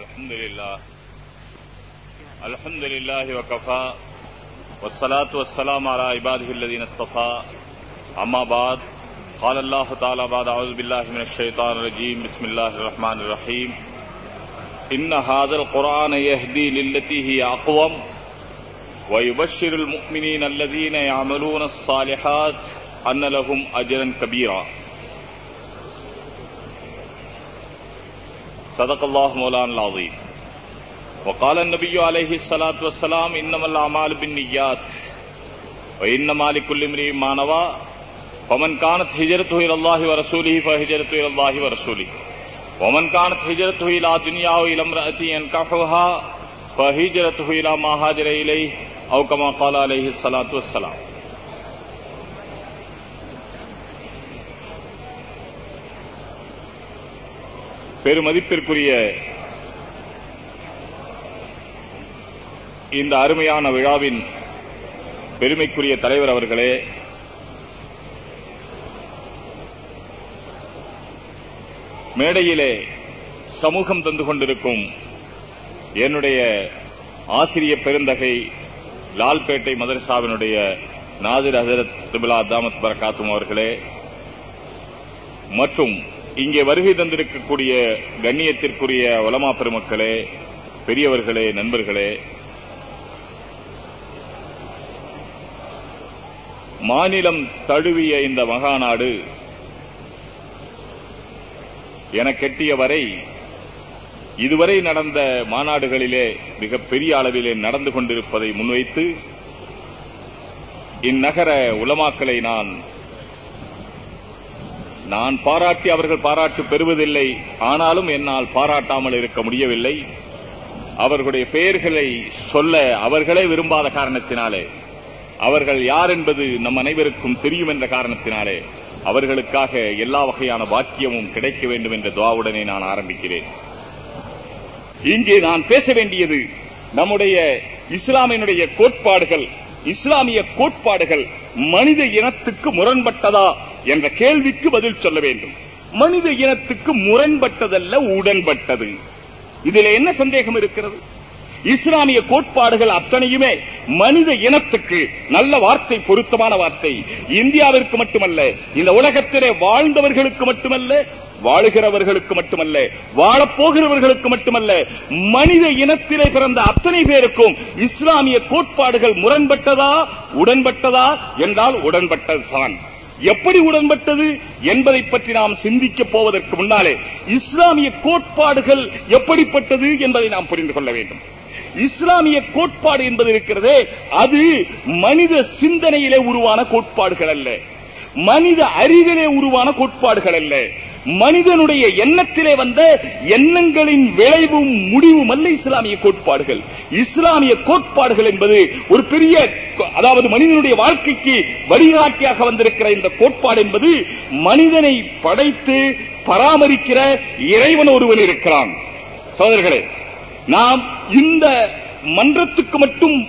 الحمد لله الحمد لله وكفى والصلاة والسلام على عباده الذين اصطفى أما بعد، قال الله تعالى بعد أعوذ بالله من الشيطان الرجيم بسم الله الرحمن الرحيم إن هذا القرآن يهدي للتي هي أقوم ويبشر المؤمنين الذين يعملون الصالحات أن لهم أجرا كبيرا صدق اللہ مولان العظیم. وقال النبی علیہ السلاۃ وسلام انم العمال بالنیات و انما لكل امرئ ما نوى فمن كانت هجرته الى الله ورسوله فهجرته الى الله ورسوله ومن كانت هجرته الى دنيا او الى امرأة ينكحها فهجرته الى ما هاجر اليه او کما قال علیہ السلاۃ والسلام. பெருமதிப்பிற்குரிய இந்த அருமையான விழாவின் பெருமைக்குரிய தலைவர் அவர்களே மேடையிலே சமூகம் தந்து கொண்டிருக்கும் என்னுடைய ஆசிரிய பெருந்தகை லால்பேட்டை மதரசாவினுடைய நாதிர் ஹசரத் திபிலா தாமத் பரகாத்தும் அவர்களே மற்றும் இங்கே வருகை தந்திருக்கக்கூடிய கண்ணியத்திற்குரிய உலமா பெருமக்களே பெரியவர்களே நண்பர்களே மாநிலம் தழுவிய இந்த மகாநாடு என கெட்டிய வரை இதுவரை நடந்த மாநாடுகளிலே மிக பெரிய அளவிலே நடந்து கொண்டிருப்பதை முன்வைத்து இந்நகர உலமாக்களை நான் நான் பாராட்டி அவர்கள் பாராட்டு பெறுவதில்லை. ஆனாலும் என்னால் பாராட்டாமல் இருக்க முடியவில்லை. அவர்களுடைய பெயர்களை சொல்ல அவர்களே விரும்பாத காரணத்தினாலே அவர்கள் யார் என்பது நம் அனைவருக்கும் தெரியும் என்ற காரணத்தினாலே அவர்களுக்காக எல்லா வகையான வாக்கியமும் கிடைக்க வேண்டும் என்ற துவாவுடனே நான் ஆரம்பிக்கிறேன். இங்கே நான் பேச வேண்டியது நம்முடைய இஸ்லாமியனுடைய கோட்பாடுகள் இஸ்லாமிய கோட்பாடுகள் மனித இனத்துக்கு முரண்பட்டதா என்ற கேள்விக்கு பதில் சொல்ல வேண்டும். மனித இனத்துக்கு முரண்பட்டதல்ல உடன்பட்டது. இதில் என்ன சந்தேகம் இருக்கிறது? இஸ்லாமிய கோட்பாடுகள் அத்தனையுமே மனித இனத்துக்கு நல்ல வார்த்தை பொருத்தமான வார்த்தை. இந்தியாவிற்கு மட்டுமல்ல இந்த உலகத்திலே வாழ்ந்தவர்களுக்கு மட்டுமல்ல வாழுகிறவர்களுக்கு மட்டுமல்ல வாழப்போகிறவர்களுக்கு மட்டுமல்ல மனித இனத்திலே பிறந்த அத்தனை பேருக்கும் இஸ்லாமிய கோட்பாடுகள் முரண்பட்டதா உடன்பட்டதா? என்றால் உடன்பட்டதுதான். எப்படி உடன்பட்டது என்பதை பற்றி நாம் சிந்திக்க போவதற்கு முன்னாலே இஸ்லாமிய கோட்பாடுகள் எப்படிப்பட்டது என்பதை நாம் புரிந்து கொள்ள வேண்டும். இஸ்லாமிய கோட்பாடு என்பது இருக்கிறதே அது மனித சிந்தனையிலே உருவான கோட்பாடுகள் அல்ல. மனித அறிவிலே உருவான கோட்பாடுகள் அல்ல. மனிதனுடைய எண்ணத்திலே வந்த எண்ணங்களின் விளைவும் முடிவும் அல்ல இஸ்லாமிய கோட்பாடுகள். இஸ்லாமிய கோட்பாடுகள் என்பது ஒரு பெரிய அதாவது மனிதனுடைய வாழ்க்கைக்கு வழிகாட்டியாக வந்திருக்கிற இந்த கோட்பாடு என்பது மனிதனை படைத்து பராமரிக்கிற இறைவன் ஒருவன் இருக்கிறான். சோதர்களே நாம் இந்த மன்றத்துக்கு மட்டும்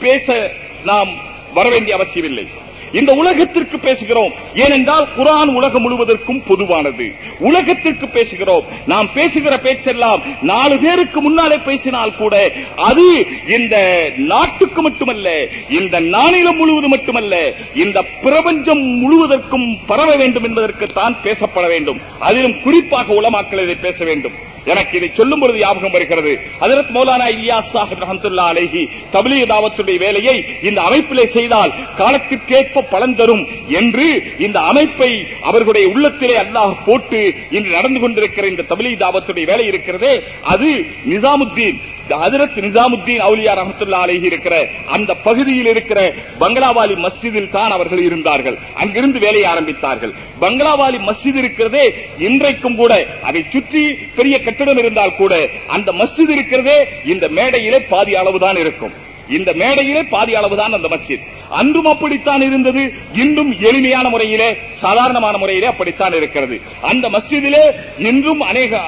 பேச நாம் வர வேண்டிய அவசியமில்லை. இந்த உலகத்திற்கு பேசுகிறோம். ஏனென்றால் குரான் உலகம் முழுவதற்கும் பொதுவானது. உலகத்திற்கு பேசுகிறோம். நாம் பேசுகிற பேச்செல்லாம் நாலு பேருக்கு முன்னாலே பேசினால் கூட அது இந்த நாட்டுக்கு மட்டுமல்ல இந்த நாணிலம் முழுவதும் மட்டுமல்ல இந்த பிரபஞ்சம் முழுவதற்கும் பரவ வேண்டும் என்பதற்கு தான் பேசப்பட வேண்டும். அதிலும் குறிப்பாக உலமாக்கள் இதை பேச வேண்டும். எனக்கு இதை சொல்லும் பொழுது ஞாபகம் வருகிறது. அதற்கு மௌலானா இல்லியா சாஹிப் ரஹமத்துல்லா அலேஹி தபிலீக தாவத்துடைய வேலையை இந்த அமைப்பிலே செய்தால் காலத்திற்கேற்ப பலன் தரும் என்று இந்த அமைப்பை அவர்களுடைய உள்ளத்திலே அல்லாஹ் போட்டு இன்று நடந்து கொண்டிருக்கிற இந்த தபிலீக தாவத்துடைய வேலை இருக்கிறதே அது நிசாமுத்தீன். ஹதரத் நிசாமுத்தீன் அவுலியா ரஹமத்துல்லா அலேஹி இருக்கிற அந்த பகுதியில் இருக்கிற பங்களாவாலி மஸ்ஜிதில் தான் அவர்கள் இருந்தார்கள். அங்கிருந்து வேலையை ஆரம்பித்தார்கள். பங்களாவாலி மஸ்ஜித் இருக்கிறதே இன்றைக்கும் கூட அதை சுற்றி பெரிய கட்டிடம் இருந்தால் கூட அந்த மஸ்ஜித் இருக்கிறதே இந்த மேடையிலே பாதி அளவுதான் இருக்கும். இந்த மேடையிலே பாதி அளவுதான் அந்த மஸ்ஜித். அன்றும் அப்படித்தான் இருந்தது இன்றும் எளிமையான முறையிலே சாதாரணமான முறையிலே அப்படித்தான் இருக்கிறது. அந்த மஸ்ஜிதிலே இன்றும் அநேக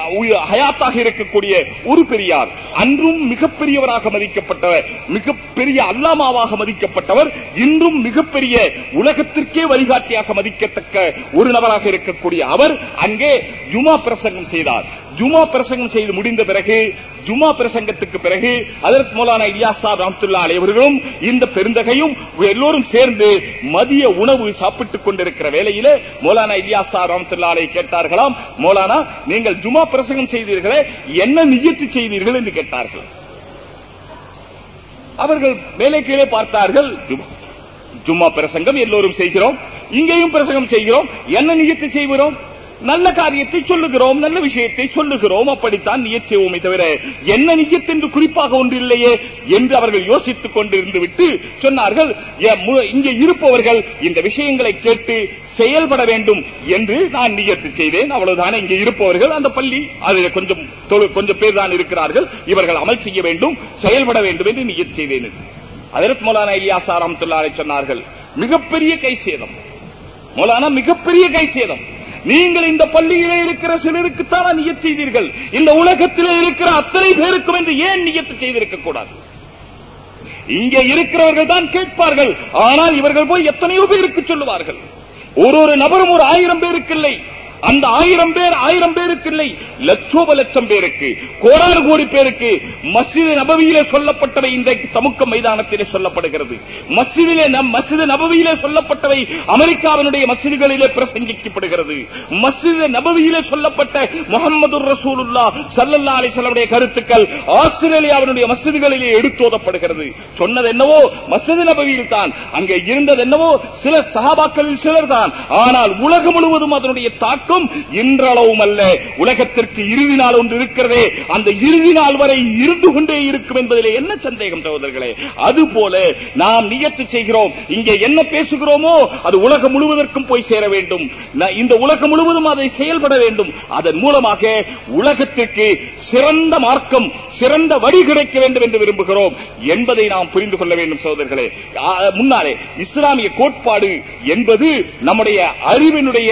ஹயாத்தாக இருக்கக்கூடிய ஒரு பெரியார் அன்றும் மிகப்பெரியவராக மதிக்கப்பட்டவர் மிகப்பெரிய அல்லாமாவாக மதிக்கப்பட்டவர் இன்றும் மிகப்பெரிய உலகத்திற்கே வழிகாட்டியாக மதிக்கத்தக்க ஒரு நபராக இருக்கக்கூடிய அவர் அங்கே ஜுமா பிரசங்கம் செய்தார். ஜுமா பிரசங்கம் செய்து முடிந்த பிறகு ஜுமா பிரசங்கத்துக்கு பிறகு அதற்கு மூலான இலியாஸ் சாப் ரஹமத்துல்லா அலைவர்களும் இந்த பெருந்தகையும் எல்லோரும் சேர்ந்து மதிய உணவு சாப்பிட்டுக் கொண்டிருக்கிற வேளையில மோலானா இலியா சாப் ரஹமத்துல்லா அலை கேட்டார்களாம் மோலானா நீங்கள் ஜுமா பிரசங்கம் செய்தீர்களே என்ன நியத்து செய்தீர்கள்? என்று கேட்டார்கள். அவர்கள் மேலே கீழே பார்த்தார்கள் ஜும்மா- ஜும்மா பிரசங்கம் எல்லோரும் செய்கிறோம் இங்கேயும் பிரசங்கம் செய்கிறோம் என்ன நியத்து செய்கிறோம்? நல்ல காரியத்தை சொல்லுகிறோம் நல்ல விஷயத்தை சொல்லுகிறோம் அப்படித்தான் நியத் செய்வோமே தவிர என்ன நியத் என்று குறிப்பாக ஒன்று இல்லையே என்று அவர்கள் யோசித்துக் கொண்டிருந்து விட்டு சொன்னார்கள் இங்கே இருப்பவர்கள் இந்த விஷயங்களை கேட்டு செயல்பட வேண்டும் என்று நான் நியத்து செய்தேன் அவ்வளவுதானே இங்கே இருப்பவர்கள் அந்த பள்ளி அதில் கொஞ்சம் தொழு- கொஞ்சம் பேர் தான் இருக்கிறார்கள் இவர்கள் அமல் செய்ய வேண்டும் செயல்பட வேண்டும் என்று நியத் செய்தேன் அதற்கு மௌலானா இலியாஸ் ரஹ்மத்துல்லாஹி சொன்னார்கள் மிகப்பெரிய கை சேதம் மௌலானா மிகப்பெரிய கை சேதம் நீங்கள் இந்த பள்ளியிலே இருக்கிற சிலருக்குத்தான் நியத் செய்தீர்கள்? இந்த உலகத்திலே இருக்கிற அத்தனை பேருக்கும் என்று ஏன் நியத்து செய்திருக்க கூடாது? இங்கே இருக்கிறவர்கள் தான் கேட்பார்கள். ஆனால் இவர்கள் போய் எத்தனையோ பேருக்கு சொல்லுவார்கள். ஒரு ஒரு நபரும் ஒரு ஆயிரம் பேருக்கு இல்லை அந்த ஆயிரம் பேர் ஆயிரம் பேருக்கு இல்லை லட்சோப லட்சம் பேருக்கு கோடாறு கோடி பேருக்கு மசித நபவியிலே சொல்லப்பட்டவை இன்றைக்கு தமுக்க மைதானத்திலே சொல்லப்படுகிறது. மசிதிலே நம் மஸ்ஜித் நபவியிலே சொல்லப்பட்டவை அமெரிக்காவினுடைய மசிதிகளிலே பிரசங்கிக்கப்படுகிறது. மசித நபவியிலே சொல்லப்பட்ட முகமது ரசூலுல்லா சல்லல்லா அலிசல்லுடைய கருத்துக்கள் ஆஸ்திரேலியாவினுடைய மசிதிகளிலே எடுத்தோதப்படுகிறது. சொன்னது என்னவோ மசித நபவியில் தான் அங்கே இருந்தது என்னவோ சில சகாபாக்களில் சிலர் தான் ஆனால் உலகம் முழுவதும் அதனுடைய தாக்கம் மட்டும் இன்றளவும் அல்ல உலகத்திற்கு இறுதி நாள் ஒன்று இருக்கிறதே. அந்த இறுதி நாள் வரை இருந்து கொண்டே இருக்கும் என்பதிலே என்ன சந்தேகம் சகோதரர்களே? அதுபோல நாம் நியத்து செய்கிறோம். இங்கே என்ன பேசுகிறோமோ அது உலகம் முழுவதற்கும் போய் சேர வேண்டும். இந்த உலகம் முழுவதும் அதை செயல்பட வேண்டும். அதன் மூலமாக உலகத்திற்கு சிறந்த மார்க்கம் சிறந்த வழி கிடைக்க வேண்டும் என்று விரும்புகிறோம் என்பதை நாம் புரிந்து கொள்ள வேண்டும் சகோதரர்களே. முன்னாலே இஸ்லாமிய கோட்பாடு என்பது நம்முடைய அறிவினுடைய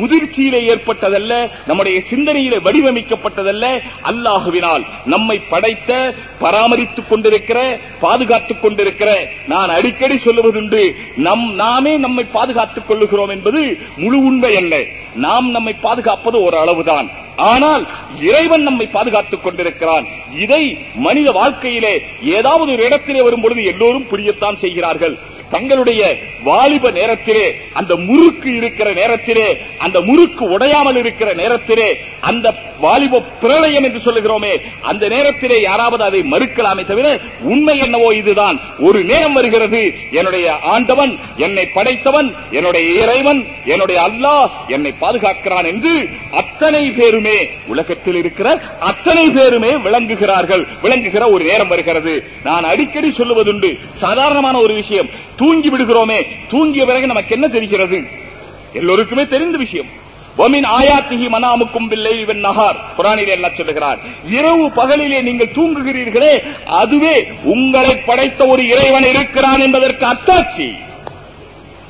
முதிர்ச்சியிலே ஏற்பட்டதல்ல நம்முடைய சிந்தனையிலே வடிவமைக்கப்பட்டதல்ல. அல்லாஹுவினால் நம்மை படைத்த பராமரித்துக் கொண்டிருக்கிற பாதுகாத்துக் கொண்டிருக்கிற நான் அடிக்கடி சொல்லுவதுண்டு நம் நாமே நம்மை பாதுகாத்துக் கொள்ளுகிறோம் என்பது முழு உண்மை அல்ல. நாம் நம்மை பாதுகாப்பது ஒரு அளவுதான். ஆனால் இறைவன் நம்மை பாதுகாத்துக் கொண்டிருக்கிறான். இதை மனித வாழ்க்கையிலே ஏதாவது ஒரு இடத்திலே வரும் பொழுது எல்லோரும் புரியத்தான் செய்கிறார்கள். தங்களுடைய வாலிப நேரத்திலே அந்த முறுக்கு இருக்கிற நேரத்திலே அந்த முறுக்கு உடையாமல் இருக்கிற நேரத்திலே அந்த வாலிப பிரளயம் என்று சொல்லுகிறோமே அந்த நேரத்திலே யாராவது அதை மறுக்கலாமே தவிர உண்மை என்னவோ இதுதான். ஒரு நேரம் வருகிறது என்னுடைய ஆண்டவன் என்னை படைத்தவன் என்னுடைய இறைவன் என்னுடைய அல்லாஹ் என்னை பாதுகாக்கிறான் என்று அத்தனை பேருமே உலகத்தில் இருக்கிற அத்தனை பேருமே விளங்குகிறார்கள். விளங்குகிற ஒரு நேரம் வருகிறது. நான் அடிக்கடி சொல்லுவதுண்டு சாதாரணமான ஒரு விஷயம் தூங்கி விடுகிறோமே தூங்கிய பிறகு நமக்கு என்ன தெரிகிறது? எல்லோருக்குமே தெரிந்த விஷயம். ஒமின் ஆயாத்திகி மனாமுக்கும் பிள்ளை இவன் நகார் குரானிலே என்ன சொல்லுகிறார் இரவு பகலிலே நீங்கள் தூங்குகிறீர்களே அதுவே உங்களை படைத்த ஒரு இறைவன் இருக்கிறான் என்பதற்கு அத்தாட்சி.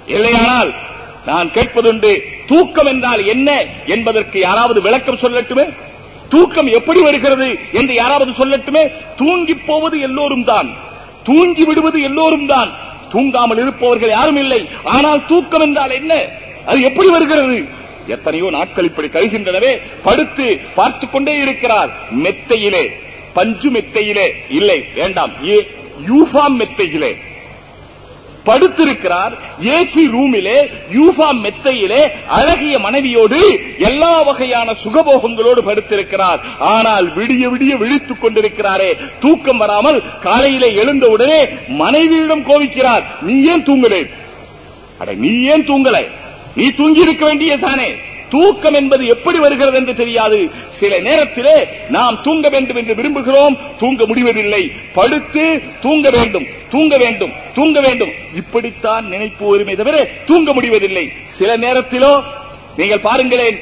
இல்லையானால் நான் கேட்பதுண்டு தூக்கம் என்றால் என்ன என்பதற்கு யாராவது விளக்கம் சொல்லட்டுமே? தூக்கம் எப்படி வருகிறது என்று யாராவது சொல்லட்டுமே? தூங்கி போவது எல்லோரும் தான் தூங்கி விடுவது எல்லோரும் தான் தூங்காமல் இருப்பவர்கள் யாரும் இல்லை. ஆனால் தூக்கம் என்றால் என்ன? அது எப்படி வருகிறது? எத்தனையோ நாட்கள் இப்படி கருகின்றனவே படுத்து பார்த்துக் கொண்டே இருக்கிறார். மெத்தையிலே பஞ்சு மெத்தையிலே இல்லை வேண்டாம் ஏ- யூஃபாம் மெத்தையிலே. படுத்திருக்கிறார். ஏசி ரூமிலே யூஃபாம் மெத்தையிலே அழகிய மனைவியோடு எல்லா வகையான சுகபோகங்களோடு படுத்திருக்கிறார். ஆனால் விடிய விடிய விழித்துக் கொண்டிருக்கிறாரே. தூக்கம் வராமல் காலையிலே எழுந்தவுடனே மனைவியிடம் கோவிக்கிறார் நீ ஏன் தூங்கலே? அட நீ ஏன் தூங்கலை? நீ தூங்கி இருக்க வேண்டியதானே தூக்கம் என்பது எப்படி வருகிறது என்று தெரியாது. சில நேரத்திலே நாம் தூங்க வேண்டும் என்று விரும்புகிறோம். தூங்க முடிவதில்லை. படுத்து தூங்க வேண்டும். தூங்க வேண்டும். தூங்க வேண்டும். இப்படித்தான் நினைப்பு வருமே தவிர தூங்க முடிவதில்லை. சில நேரத்திலோ நீங்கள் பாருங்களேன்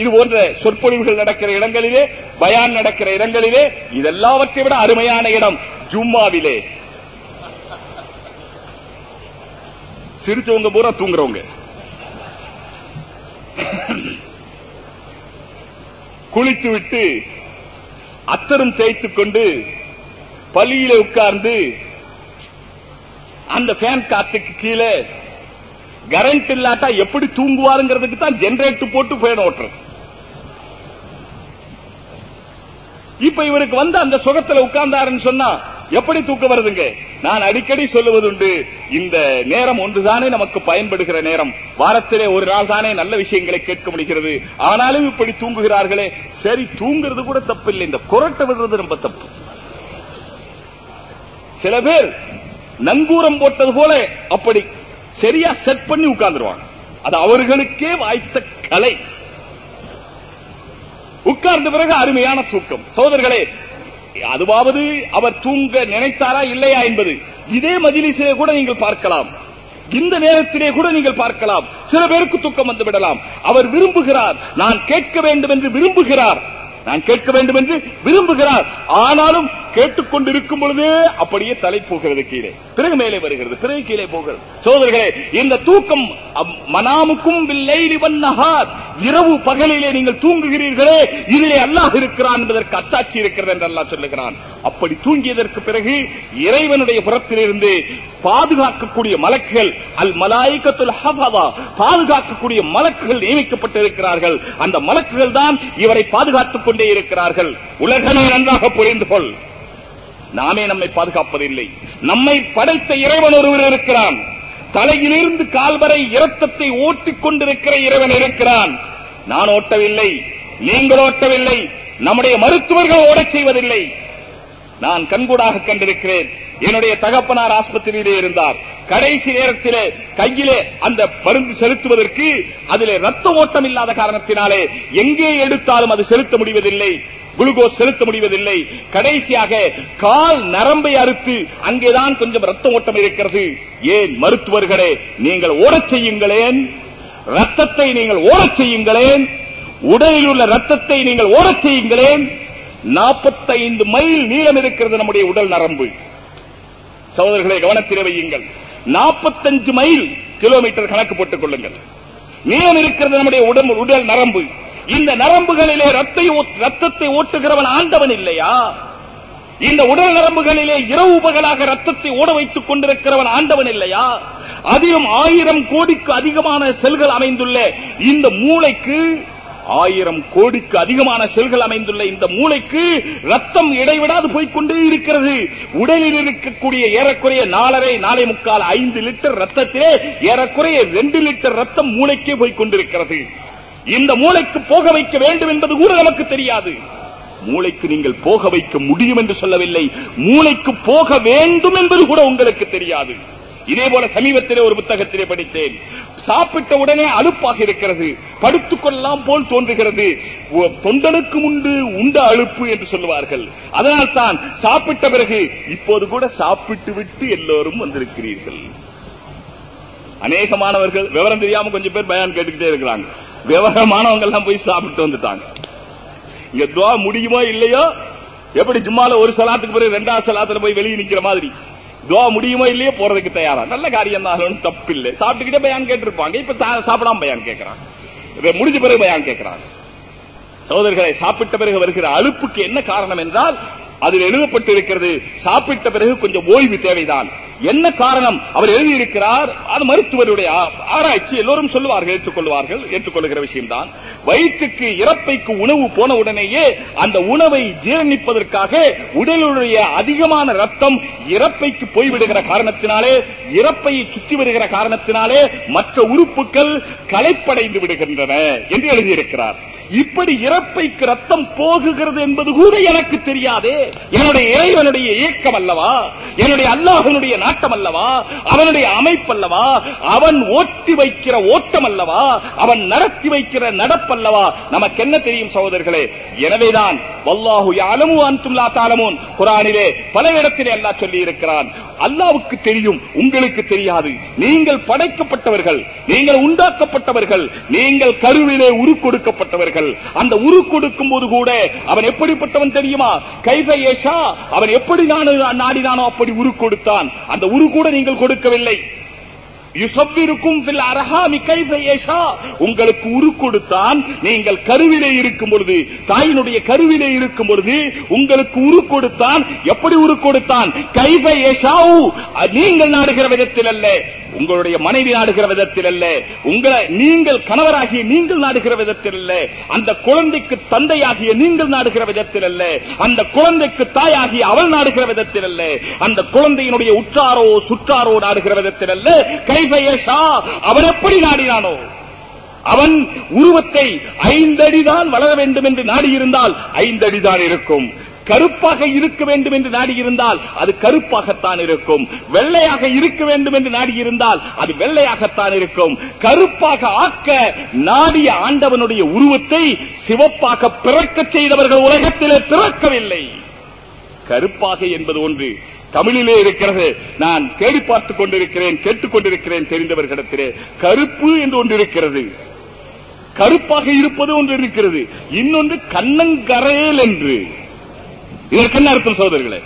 இது போன்ற சொற்பொழிவுகள் நடக்கிற இடங்களிலே பயான் நடக்கிற இடங்களிலே இதெல்லாவற்றை விட அருமையான இடம் ஜும்மாவிலே. சிரிச்சவங்க பூரா தூங்குறவங்க. குளித்து விட்டு அத்தரும் தேய்த்துக் கொண்டு பள்ளியில உட்கார்ந்து அந்த ஃபேன் காத்துக்கு கீழே கரண்ட் இல்லாட்டா எப்படி தூங்குவாருங்கிறதுக்கு தான் ஜெனரேட்டர் போட்டு ஃபேன் ஓட்டுறது. இப்ப இவருக்கு வந்து அந்த சுகத்துல உட்கார்ந்தாருன்னு சொன்னா எப்படி தூக்கம் வருதுங்க? நான் அடிக்கடி சொல்லுவதுண்டு இந்த நேரம் ஒன்றுதானே நமக்கு பயன்படுகிற நேரம். வாரத்திலே ஒரு நாள் தானே நல்ல விஷயங்களை கேட்க முடிகிறது. ஆனாலும் இப்படி தூங்குகிறார்களே சரி தூங்குறது கூட தப்பில்லை. இந்த குரட்டை விடுறது ரொம்ப தப்பு. சில பேர் நங்கூரம் போட்டது போல அப்படி சரியா செட் பண்ணி உட்கார்ந்துருவாங்க. அது அவர்களுக்கே வாய்த்த கலை. உட்கார்ந்த பிறகு அருமையான தூக்கம். சோதர்களே அதுவாவது அவர் தூங்க நினைத்தாரா இல்லையா என்பது. இதே மஜிலிசிலே கூட நீங்கள் பார்க்கலாம். இந்த நேரத்திலே கூட நீங்கள் பார்க்கலாம். சில பேருக்கு தூக்கம் வந்து விடலாம். அவர் விரும்புகிறார். நான் கேட்க வேண்டும் என்று விரும்புகிறார். நான் கேட்க வேண்டும் என்று விரும்புகிறார். ஆனாலும் கேட்டுக்கொண்டிருக்கும் பொழுதே அப்படியே தலை போகிறது கீழே. பிறகு மேலே வருகிறது பிறகு கீழே போகிறது. சோதர்களே இந்த தூக்கம் மனாமுக்கும் இரவு பகலிலே நீங்கள் தூங்குகிறீர்களே இதிலே அல்லாஹ் இருக்கிறான் என்பதற்கு அத்தாட்சி இருக்கிறது என்று அல்லாஹ் சொல்லுகிறான். அப்படி தூங்கியதற்கு பிறகு இறைவனுடைய புறத்திலிருந்து பாதுகாக்கக்கூடிய மலக்குகள் அல் மலாய்கத்துல் ஹஃபதா பாதுகாக்கக்கூடிய மலக்குகள் நியமிக்கப்பட்டிருக்கிறார்கள். அந்த மலக்குகள் தான் இவரை பாதுகாத்துக் கொண்டே இருக்கிறார்கள். உலகமே நன்றாக புரிந்து கொள். நாமே நம்மை பாதுகாப்பதில்லை. நம்மை படைத்த இறைவன் ஒருவர் இருக்கிறான். தலையிலிருந்து கால் வரை இரத்தத்தை ஓட்டிக் கொண்டிருக்கிற இறைவன் இருக்கிறான். நான் ஓட்டவில்லை. நீங்கள் ஓட்டவில்லை. நம்முடைய மருத்துவர்கள் ஓடச் செய்வதில்லை. நான் கண்கூடாக கண்டிருக்கிறேன். என்னுடைய தகப்பனார் ஆஸ்பத்திரியிலே இருந்தார். கடைசி நேரத்திலே கையிலே அந்த மருந்து செலுத்துவதற்கு அதிலே ரத்த ஓட்டம் இல்லாத காரணத்தினாலே எங்கே எடுத்தாலும் அது செலுத்த முடிவதில்லை. குளுக்கோஸ் செலுத்த முடிவதில்லை. கடைசியாக கால் நரம்பை அறுத்து அங்கேதான் கொஞ்சம் ரத்த ஓட்டம் இருக்கிறது. ஏன் மருத்துவர்களே நீங்கள் ஓடச் செய்யுங்களேன்? ரத்தத்தை நீங்கள் ஓடச் செய்யுங்களேன்? உடலில் உள்ள ரத்தத்தை நீங்கள் ஓடச் செய்யுங்களேன்? 45 மைல் நீளம் இருக்கிறது நம்முடைய உடல் நரம்பு. சகோதரர்களை கவனத்தில் வையுங்கள். 45 மைல் கிலோமீட்டர் கணக்கு போட்டுக் கொள்ளுங்கள். நீளம் இருக்கிறது நம்முடைய உடம்பு உடல் நரம்பு. இந்த நரம்புகளிலே ரத்தை ரத்தத்தை ஓட்டுகிறவன் ஆண்டவன் இல்லையா? இந்த உடல் நரம்புகளிலே இரவு பகலாக ரத்தத்தை ஓட வைத்துக் கொண்டிருக்கிறவன் ஆண்டவன் இல்லையா? அதிலும் ஆயிரம் கோடிக்கு அதிகமான செல்கள் அமைந்துள்ள இந்த மூளைக்கு ஆயிரம் கோடிக்கு அதிகமான செல்கள் அமைந்துள்ள இந்த மூளைக்கு ரத்தம் இடைவிடாது போய்கொண்டே இருக்கிறது. உடலில் இருக்கக்கூடிய ஏறக்குறைய நாலரை நாளை முக்கால் ஐந்து லிட்டர் ரத்தத்திலே ஏறக்குறைய ரெண்டு லிட்டர் ரத்தம் மூளைக்கே போய்கொண்டிருக்கிறது இந்த மூளைக்கு போக வைக்க வேண்டும் என்பது கூட நமக்கு தெரியாது. மூளைக்கு நீங்கள் போக வைக்க முடியும் என்று சொல்லவில்லை. மூளைக்கு போக வேண்டும் என்பது கூட உங்களுக்கு தெரியாது. இதே போல சமீபத்திலே ஒரு புத்தகத்திலே படித்தேன். சாப்பிட்ட உடனே அலுப்பாக இருக்கிறது. படுத்துக் கொள்ளலாம் போல் தோன்றுகிறது. ஒ- தொண்டனுக்கு முன்பு உண்ட அலுப்பு என்று சொல்லுவார்கள். அதனால் தான் சாப்பிட்ட பிறகு இப்போது கூட சாப்பிட்டு விட்டு எல்லோரும் வந்திருக்கிறீர்கள். அநேகமானவர்கள் விவரம் தெரியாம கொஞ்சம் பேர் பயான் கேட்டுக்கிட்டே இருக்கிறாங்க. விவரமானவங்க எல்லாம் போய் சாப்பிட்டு வந்துட்டாங்க. இங்க துவா முடியுமோ இல்லையோ? எப்படி ஜும்மால ஒரு சலாத்துக்கு பிறகு ரெண்டாவது சலாத்துல போய் வெளியே நிக்கிற மாதிரி. துவா முடியுமோ இல்லையோ போறதுக்கு தயாரா? நல்ல காரியம் தான் தப்பில்லை. சாப்பிட்டுக்கிட்டே பயான் கேட்டிருப்பாங்க. இப்ப சாப்பிடாம பயான் கேட்கிறான் முடிஞ்ச பிறகு பயான் கேட்கிறாங்க சகோதரர்களை சாப்பிட்ட பிறகு வருகிற அலுப்புக்கு என்ன காரணம் என்றால் அதில் எழுதப்பட்டிருக்கிறது சாப்பிட்ட பிறகு கொஞ்சம் ஓய்வு தேவைதான். என்ன காரணம்? அவர் எழுதியிருக்கிறார் அது மருத்துவருடைய ஆராய்ச்சி எல்லோரும் சொல்லுவார்கள் ஏற்றுக்கொள்வார்கள் ஏற்றுக்கொள்கிற விஷயம்தான். வயிற்றுக்கு இறப்பைக்கு உணவு போன உடனேயே அந்த உணவை ஜீரணிப்பதற்காக உடலுடைய அதிகமான ரத்தம் இறப்பைக்கு போய்விடுகிற காரணத்தினாலே இறப்பையை சுற்றி வருகிற காரணத்தினாலே மற்ற உறுப்புகள் களைப்படைந்து விடுகின்றன என்று எழுதியிருக்கிறார். இப்படி இறப்பைக்கு ரத்தம் போகுகிறது என்பது கூட எனக்கு தெரியாதே. என்னுடைய இறைவனுடைய இயக்கம் அல்லவா? என்னுடைய அல்லாஹனுடைய நாட்டம் அல்லவா? அவனுடைய அமைப்பல்லவா? அவன் ஓட்டி வைக்கிற ஓட்டம் அல்லவா? அவன் நடத்தி வைக்கிற நடப்பல்லவா? நமக்கு என்ன தெரியும் சகோதரர்களே? எனவேதான் வல்லாஹு யாலமு அன்துல்லா தாலமுன் குரானிலே பல இடத்திலே அல்லாஹ் சொல்லி இருக்கிறான் அல்லாவுக்கு தெரியும் உங்களுக்கு தெரியாது. நீங்கள் படைக்கப்பட்டவர்கள் நீங்கள் உண்டாக்கப்பட்டவர்கள் நீங்கள் கருவிலே உரு கொடுக்கப்பட்டவர்கள். அந்த உரு கொடுக்கும் போது கூட அவன் எப்படிப்பட்டவன் தெரியுமா? கைஃப அவன் எப்படி நாடினானோ அப்படி உரு கொடுத்தான். அந்த உரு கூட நீங்கள் கொடுக்கவில்லை. உங்களுக்கு உரு கொடுத்தான் நீங்கள் கருவிலே இருக்கும் பொழுது தாயினுடைய கருவிலே இருக்கும் பொழுது உங்களுக்கு உரு கொடுத்தான். எப்படி உரு கொடுத்தான்? கைஃப நீங்கள் நாடுகிற விதத்தில் அல்ல உங்களுடைய மனைவி நாடுகிற விதத்தில் அல்ல உங்களை நீங்கள் கணவராகிய நீங்கள் நாடுகிற விதத்தில் அல்ல அந்த குழந்தைக்கு தந்தையாகிய நீங்கள் நாடுகிற விதத்தில் அல்ல அந்த குழந்தைக்கு தாயாகிய அவள் நாடுகிற விதத்தில் அல்ல அந்த குழந்தையினுடைய உற்றாரோ சுற்றாரோ நாடுகிற விதத்தில் அல்ல. கைஃபயேஷா அவன் எப்படி நாடினானோ? அவன் உருவத்தை ஐந்தடிதான் வளர வேண்டும் என்று நாடியிருந்தால் ஐந்தடிதான் இருக்கும். கருப்பாக இருக்க வேண்டும் என்று நாடியிருந்தால் அது கருப்பாகத்தான் இருக்கும். வெள்ளையாக இருக்க வேண்டும் என்று நாடியிருந்தால் அது வெள்ளையாகத்தான் இருக்கும். கருப்பாக ஆக்க நாடிய ஆண்டவனுடைய உருவத்தை சிவப்பாக பிறக்க செய்தவர்கள் உலகத்திலே பிறக்கவில்லை. கருப்பாக என்பது ஒன்று. தமிழிலே இருக்கிறது. நான் தேடி பார்த்துக் கொண்டிருக்கிறேன் கேட்டுக் கொண்டிருக்கிறேன் தெரிந்தவர்களிடத்திலே. கருப்பு என்று ஒன்று இருக்கிறது. கருப்பாக இருப்பது ஒன்று இருக்கிறது. இன்னொன்று கண்ணங்கரையல் என்று. இதற்கு என்ன அர்த்தம் சகோதரர்களே?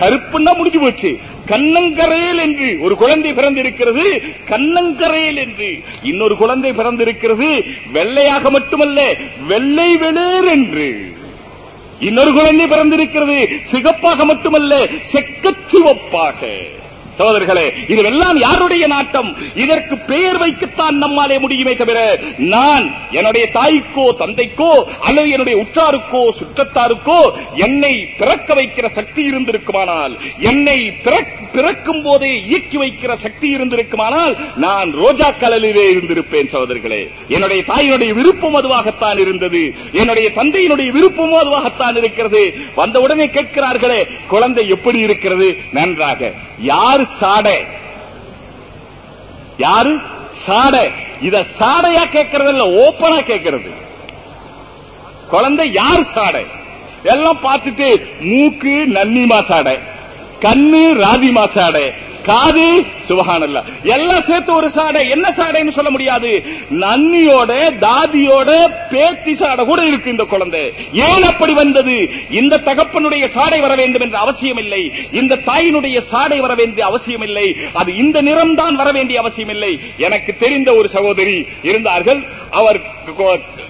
கருப்புன்னா முடிஞ்சு போச்சு. கண்ணங்கரையில் என்று ஒரு குழந்தை பிறந்திருக்கிறது கண்ணங்கரையில் என்று இன்னொரு குழந்தை பிறந்திருக்கிறது வெள்ளையாக மட்டுமல்ல வெள்ளை வெளிர் என்று. இன்னொரு குழந்தை பிறந்திருக்கிறது சிகப்பாக மட்டுமல்ல செக்கச்சிவப்பாக. சோதர்களே இதுவெல்லாம் யாருடைய நாட்டம்? இதற்கு பெயர் வைக்கத்தான் நம்மாலே முடியுமே தவிர நான் என்னுடைய தாய்க்கோ தந்தைக்கோ அல்லது என்னுடைய உற்றாருக்கோ சுற்றத்தாருக்கோ என்னை பிறக்க வைக்கிற சக்தி இருந்திருக்குமானால் என்னை பிறக்கும் போதே இயக்கி வைக்கிற சக்தி இருந்திருக்குமானால் நான் ரோஜா கலலிலே இருந்திருப்பேன் சோதர்களே என்னுடைய தாயினுடைய விருப்பம் அதுவாகத்தான் இருந்தது. என்னுடைய தந்தையினுடைய விருப்பமும் அதுவாகத்தான் இருக்கிறது. வந்தவுடனே கேட்கிறார்களே குழந்தை எப்படி இருக்கிறது? நன்றாக. யார் சாடை. யாரு? சாடை. இத சாடையா கேட்கறது இல்ல ஓப்பனா கேட்கறது குழந்தை யார் சாடை? எல்லாம் பார்த்துட்டு மூக்கு நன்னிமா சாடை கண்ணு ராதிமா சாடை காது சுபஹானல்லா. எல்லாம் சேர்த்து ஒரு சாடை. என்ன சாடைன்னு சொல்ல முடியாது? நன்னியோட தாதியோட பேத்தி சாடை கூட இருக்கு இந்த குழந்தை. ஏன் அப்படி வந்தது? இந்த தகப்பனுடைய சாடை வர வேண்டும் என்ற அவசியம் இல்லை இந்த தாயினுடைய சாடை வர வேண்டிய அவசியம் இல்லை அது இந்த நிறம் தான் வர வேண்டிய அவசியம் இல்லை எனக்கு தெரிந்த ஒரு சகோதரி இருந்தார்கள். அவர்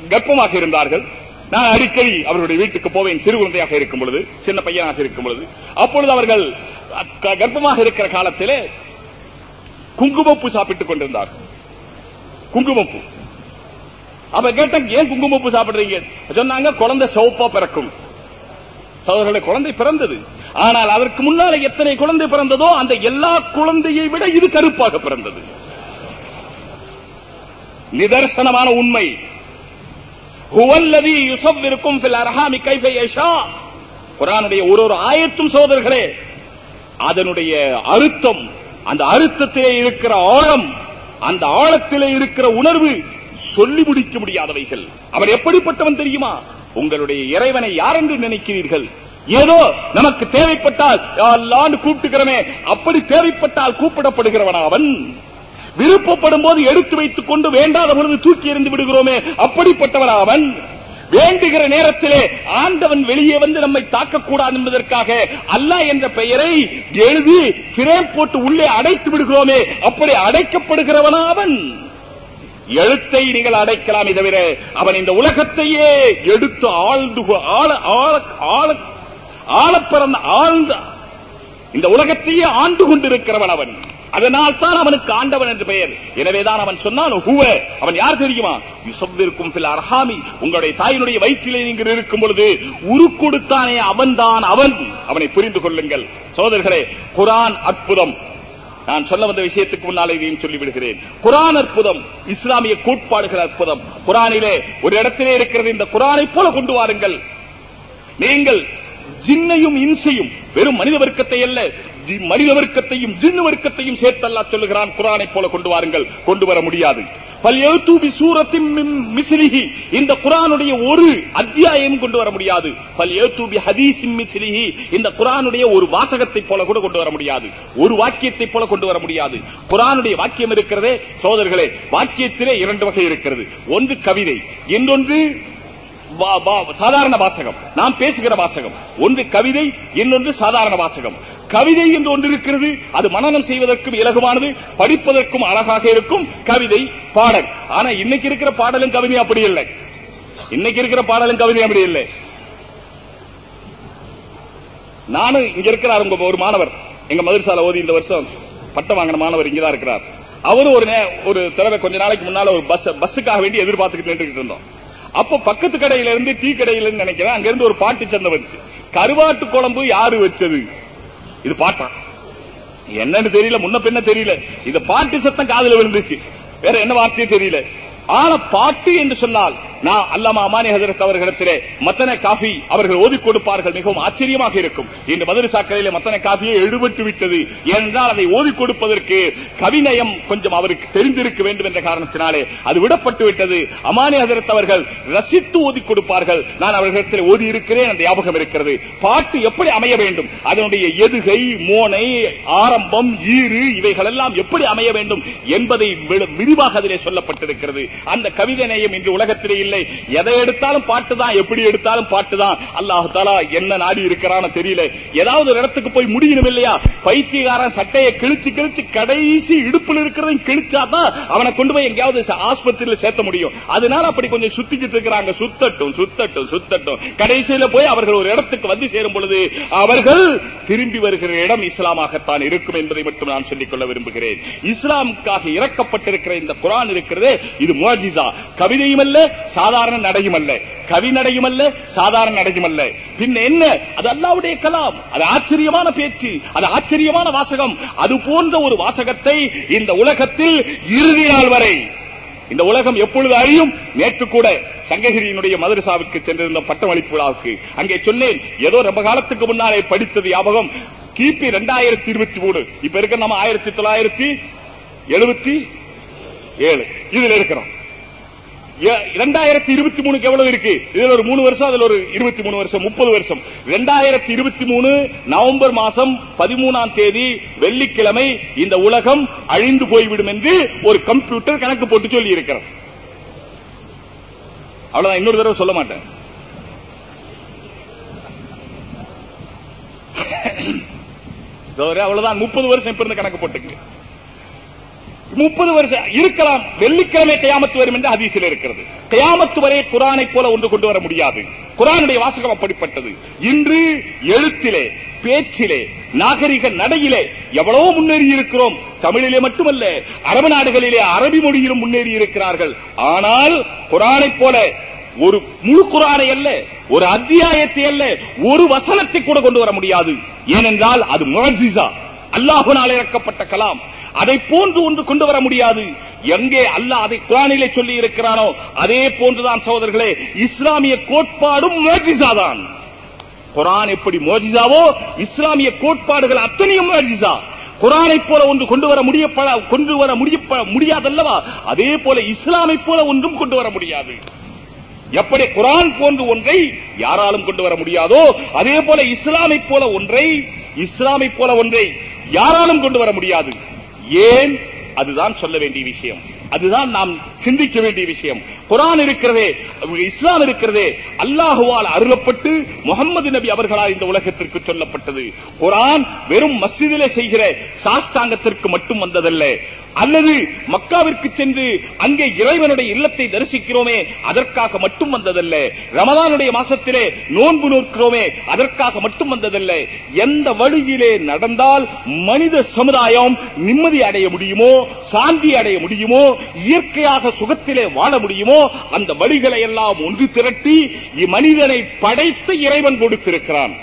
கர்ப்பமாக இருந்தார்கள். நான் அடிக்கடி அவருடைய வீட்டுக்கு போவேன் சிறு குழந்தையாக இருக்கும் பொழுது சின்ன பையனாக இருக்கும் பொழுது. அப்பொழுது அவர்கள் கர்ப்பமாக இருக்கிற காலத்திலே குங்குமப்பூ சாப்பிட்டுக் கொண்டிருந்தார்கள். குங்குமப்பூ. அப்ப கேட்டேன் ஏன் குங்குமப்பூ சாப்பிடுறீங்க? சொன்னாங்க குழந்தை சிவப்பா பிறக்கும். சோதர்களை குழந்தை பிறந்தது. ஆனால் அதற்கு முன்னால எத்தனை குழந்தை பிறந்ததோ அந்த எல்லா குழந்தையை விட இது கருப்பாக பிறந்தது. நிதர்சனமான உண்மை. ஹுவல்லதி யுசவ்விருக்கும் ஃபில் அர்ஹாமி கைஃப யஷா. குர்ஆனுடைய ஒரு ஒரு ஆயத்தும் சோதர்களே அதனுடைய அர்த்தம் அந்த அர்த்தத்திலே இருக்கிற ஆழம் அந்த ஆழத்திலே இருக்கிற உணர்வு சொல்லி முடிக்க முடியாதவைகள். அவர் எப்படிப்பட்டவன் தெரியுமா? உங்களுடைய இறைவனை யார் என்று நினைக்கிறீர்கள்? ஏதோ நமக்கு தேவைப்பட்டால் கூப்பிட்டுக்கிறமே. அப்படி தேவைப்பட்டால் கூப்பிடப்படுகிறவன் அவன். விருப்பப்படும் போது எடுத்து வைத்துக் கொண்டு வேண்டாத பொழுது தூக்கி எறிந்து விடுகிறோமே அப்படிப்பட்டவன் அவன். வேண்டுகிற நேரத்திலே ஆண்டவன் வெளியே வந்து நம்மை தாக்கக்கூடாது என்பதற்காக அல்லாஹ் என்ற பெயரை எழுதி பிரேம் போட்டு உள்ளே அடைத்து விடுகிறோமே அப்படி அடைக்கப்படுகிறவன் அவன். எழுத்தை நீங்கள் அடைக்கலாமே தவிர அவன் இந்த உலகத்தையே எடுத்து ஆழ்ந்து ஆள ஆழ ஆள ஆளப் பிறந்த ஆழ்ந்த இந்த உலகத்தையே ஆண்டு கொண்டிருக்கிறவன் அவன். அதனால் தான் அவனுக்கு ஆண்டவன் என்று பெயர். எனவேதான் அவன் சொன்னான் அவன் யார் தெரியுமா? யுசவ்விற்கும் சில அர்ஹாமி உங்களுடைய தாயினுடைய வயிற்றிலே நீங்கள் இருக்கும் பொழுது உரு கொடுத்தானே அவன்தான் அவன். அவனை புரிந்து கொள்ளுங்கள். சோதர்களே குரான் அற்புதம். நான் சொல்ல வந்த விஷயத்துக்கு முன்னால் இதையும் சொல்லிவிடுகிறேன். குரான் அற்புதம் இஸ்லாமிய கோட்பாடுகள் அற்புதம். குரானிலே ஒரு இடத்திலே இருக்கிறது இந்த குரானை போல கொண்டு வாருங்கள். நீங்கள் ஜின்னையும் இன்சையும் வெறும் மனித வர்க்கத்தை அல்ல மனித வர்க்கத்தையும் ஜின்னு வர்க்கத்தையும் சேர்த்து சொல்லுகிறான். குரானை போல கொண்டு வாருங்கள். கொண்டு வர முடியாது. இந்த குரானுடைய ஒரு அத்தியாயம் கொண்டு வர முடியாது. இந்த குரானுடைய ஒரு வாசகத்தை போல கூட கொண்டு வர முடியாது. ஒரு வாக்கியத்தை போல கொண்டு வர முடியாது. குரானுடைய வாக்கியம் இருக்கிறதே சோதர்களே வாக்கியத்திலே இரண்டு வகை இருக்கிறது. ஒன்று கவிதை இன்னொன்று வா- வா- சாதாரண வாசகம். நாம் பேசுகிற வாசகம். ஒன்று கவிதை இன்னொன்று சாதாரண வாசகம். கவிதை என்று ஒன்று இருக்கிறது. அது மனநம் செய்வதற்கும் இலகுவானது படிப்பதற்கும் அழகாக இருக்கும் கவிதை பாடல். ஆனா இன்னைக்கு இருக்கிற பாடலும் கவிதை அப்படி இல்லை. இன்னைக்கு இருக்கிற பாடலும் கவிதை அப்படி இல்லை. நானும் இங்க இருக்கிறார் உங்க ஒரு மாணவர். எங்க மதுரசால ஓதி இந்த வருஷம் பட்டம் வாங்கின மாணவர் இங்கதான் இருக்கிறார். அவரும் ஒரு நே- ஒரு தடவை கொஞ்ச நாளைக்கு முன்னால ஒரு பஸ் பஸ்ஸுக்காக வேண்டி எதிர்பார்த்துக்கிட்டு இருந்தோம். அப்போ பக்கத்து கடையில இருந்து டீ கடையில இருந்து நினைக்கிறேன் அங்க இருந்து ஒரு பாட்டு சந்தை வந்துச்சு கருவாட்டு குழம்பு யாரு வச்சது? இது பாட்டான் என்னன்னு தெரியல முன்ன பின்ன தெரியல. இந்த பாட்டு சத்தம் காதுல விழுந்துச்சு வேற என்ன வார்த்தையே தெரியல. ஆனா பாட்டு என்று சொன்னால் நான் அல்லாமா அமானி ஹசரத் அவர்களிடத்திலே மத்தன காஃபி அவர்கள் ஓதி கொடுப்பார்கள் மிகவும் ஆச்சரியமாக இருக்கும். என்று மதுரை சாக்கரையில மத்தன காஃபியை எழுபட்டு விட்டது ஏனென்றால் அதை ஓதி கொடுப்பதற்கு கவிநயம் கொஞ்சம் அவருக்கு தெரிந்திருக்க வேண்டும் என்ற காரணத்தினாலே அது விடப்பட்டு விட்டது. அமானி ஹசரத் அவர்கள் ரசித்து ஓதி கொடுப்பார்கள். நான் அவர்களிடத்தில் ஓதி இருக்கிறேன் அந்த ஞாபகம் இருக்கிறது. பாட்டு எப்படி அமைய வேண்டும்? அதனுடைய எதுகை மோனை ஆரம்பம் ஈறு இவைகள் எல்லாம் எப்படி அமைய வேண்டும் என்பதை விரிவாக அதிலே சொல்லப்பட்டிருக்கிறது. அந்த கவிதை நேயம் இன்று உலகத்திலே இல்லை. எதை எடுத்தாலும் பாட்டு தான் எப்படி எடுத்தாலும் பாட்டு தான் அல்லாஹு தாலா என்ன நாடி இருக்கிறான்னு தெரியல. ஏதாவது ஒரு இடத்துக்கு போய் முடியணும் இல்லையா? பைத்தியகாரன் சட்டையை கிழிச்சு கிழிச்சு கடைசி இடுப்புல இருக்கிறதையும் கிழிச்சாதான் அவனை கொண்டு போய் எங்கேயாவது ஆஸ்பத்திரியில் ஆஸ்பத்திரியில சேர்த்த முடியும். அதனால அப்படி கொஞ்சம் சுத்திக்கிட்டு இருக்கிறாங்க. சுத்தட்டும் சுத்தட்டும் சுத்தட்டும். கடைசியில போய் அவர்கள் ஒரு இடத்துக்கு வந்து சேரும் பொழுது அவர்கள் திரும்பி வருகிற இடம் இஸ்லாமாகத்தான் இருக்கும் என்பதை மட்டும் நான் சொல்லிக் கொள்ள விரும்புகிறேன். இஸ்லாமுக்காக இறக்கப்பட்டிருக்கிற இந்த குரான் இருக்கிறதே இது முஜிசா கவிதையும் அல்ல சாதாரண நடையும் அல்ல. கவி நடையும் அல்ல சாதாரண நடையும் அல்ல. பின்ன என்ன? அது அல்லாவுடைய கலாம். அது ஆச்சரியமான பேச்சு அது ஆச்சரியமான வாசகம். அது போன்ற ஒரு வாசகத்தை இந்த உலகத்தில் இறுதி நாள் வரை இந்த உலகம் எப்பொழுது அறியும் நேற்று கூட சங்ககிரியினுடைய மதுரசாவுக்கு சென்றிருந்த பட்டமளிப்பு விழாவுக்கு. அங்கே சொன்னேன் ஏதோ ரொம்ப காலத்துக்கு முன்னாலே படித்தது ஞாபகம். கிபி ரெண்டாயிரத்தி இருபத்தி மூணு. இப்ப இருக்க நம்ம ஆயிரத்தி தொள்ளாயிரத்தி எழுபத்தி ஏழு. இதுல இருக்கிறோம். இரண்டாயிரத்தி இருபத்தி மூணுக்கு எவ்வளவு இருக்கு? இதுல ஒரு மூணு வருஷம் அதுல ஒரு இருபத்தி மூணு வருஷம் முப்பது வருஷம். இரண்டாயிரத்தி இருபத்தி மூணு நவம்பர் மாசம் பதிமூணாம் தேதி வெள்ளிக்கிழமை இந்த உலகம் அழிந்து போய்விடும் என்று ஒரு கம்ப்யூட்டர் கணக்கு போட்டு சொல்லி இருக்கிறார் அவ்வளவுதான் இன்னொரு தடவை சொல்ல மாட்டேன். அவ்வளவுதான் முப்பது வருஷம் இப்ப இருந்து கணக்கு போட்டுக்கு முப்பது வருஷம் இருக்கலாம் வெள்ளிக்கிழமை கயாமத்து வரும் என்று அதிசயில் இருக்கிறது. கயாமத்து வரை குரானை போல ஒன்று கொண்டு வர முடியாது. குரானுடைய வாசகம் அப்படிப்பட்டது. இன்று எழுத்திலே பேச்சிலே நாகரிக நடையிலே எவ்வளவு முன்னேறி இருக்கிறோம் தமிழிலே மட்டுமல்ல அரபு நாடுகளிலே அரபி மொழியிலும் முன்னேறி இருக்கிறார்கள் ஆனால் குரானை போல ஒரு முழு குரானை அல்ல ஒரு அத்தியாயத்தை அல்ல ஒரு வசனத்தை கூட கொண்டு வர முடியாது. ஏனென்றால் அது முரஜிசா அல்லாஹுனால் இறக்கப்பட்ட கலாம். அதை போன்று ஒன்று கொண்டு வர முடியாது. எங்கே அல்லாஹ் அதை குரானிலே சொல்லி இருக்கிறானோ அதே போன்றுதான் சகோதரர்களே இஸ்லாமிய கோட்பாடும் மோஜிசா தான் குரான் எப்படி மோஜிசாவோ இஸ்லாமிய கோட்பாடுகள் அத்தனையும் மோஜிசா குரானை போல ஒன்று கொண்டு வர முடிய கொண்டு வர முடிய முடியாதல்லவா? அதே போல இஸ்லாமை போல ஒன்றும் கொண்டு வர முடியாது. எப்படி குரான் போன்று ஒன்றை யாராலும் கொண்டு வர முடியாதோ அதே போல இஸ்லாமை போல ஒன்றை இஸ்லாமை போல ஒன்றை யாராலும் கொண்டு வர முடியாது. ஏன்? அதுதான் சொல்ல வேண்டிய விஷயம். அதுதான் நாம் சிந்திக்க வேண்டிய விஷயம். குரான் இருக்கிறதே இஸ்லாம் இருக்கிறதே அல்லாஹுவால் அருளப்பட்டு முகமது நபி அவர்களால் இந்த உலகத்திற்கு சொல்லப்பட்டது. குரான் வெறும் மசிதிலே செய்கிற சாஸ்தாங்கத்திற்கு மட்டும் வந்ததல்ல. அல்லது மக்காவிற்கு சென்று அங்கே இறைவனுடைய இல்லத்தை தரிசிக்கிறோமே அதற்காக மட்டும் வந்ததல்ல. ரமதானுடைய மாசத்திலே நோன்பு நோக்கிறோமே அதற்காக மட்டும் வந்ததல்ல. எந்த வழியிலே நடந்தால் மனித சமுதாயம் நிம்மதி அடைய முடியுமோ சாந்தி அடைய முடியுமோ இயற்கையாக சுகத்திலே வாழ முடியுமோ அந்த வழிகளை எல்லாம் ஒன்று திரட்டி இம்மனிதனை படைத்து இறைவன் கொடுத்திருக்கிறான்.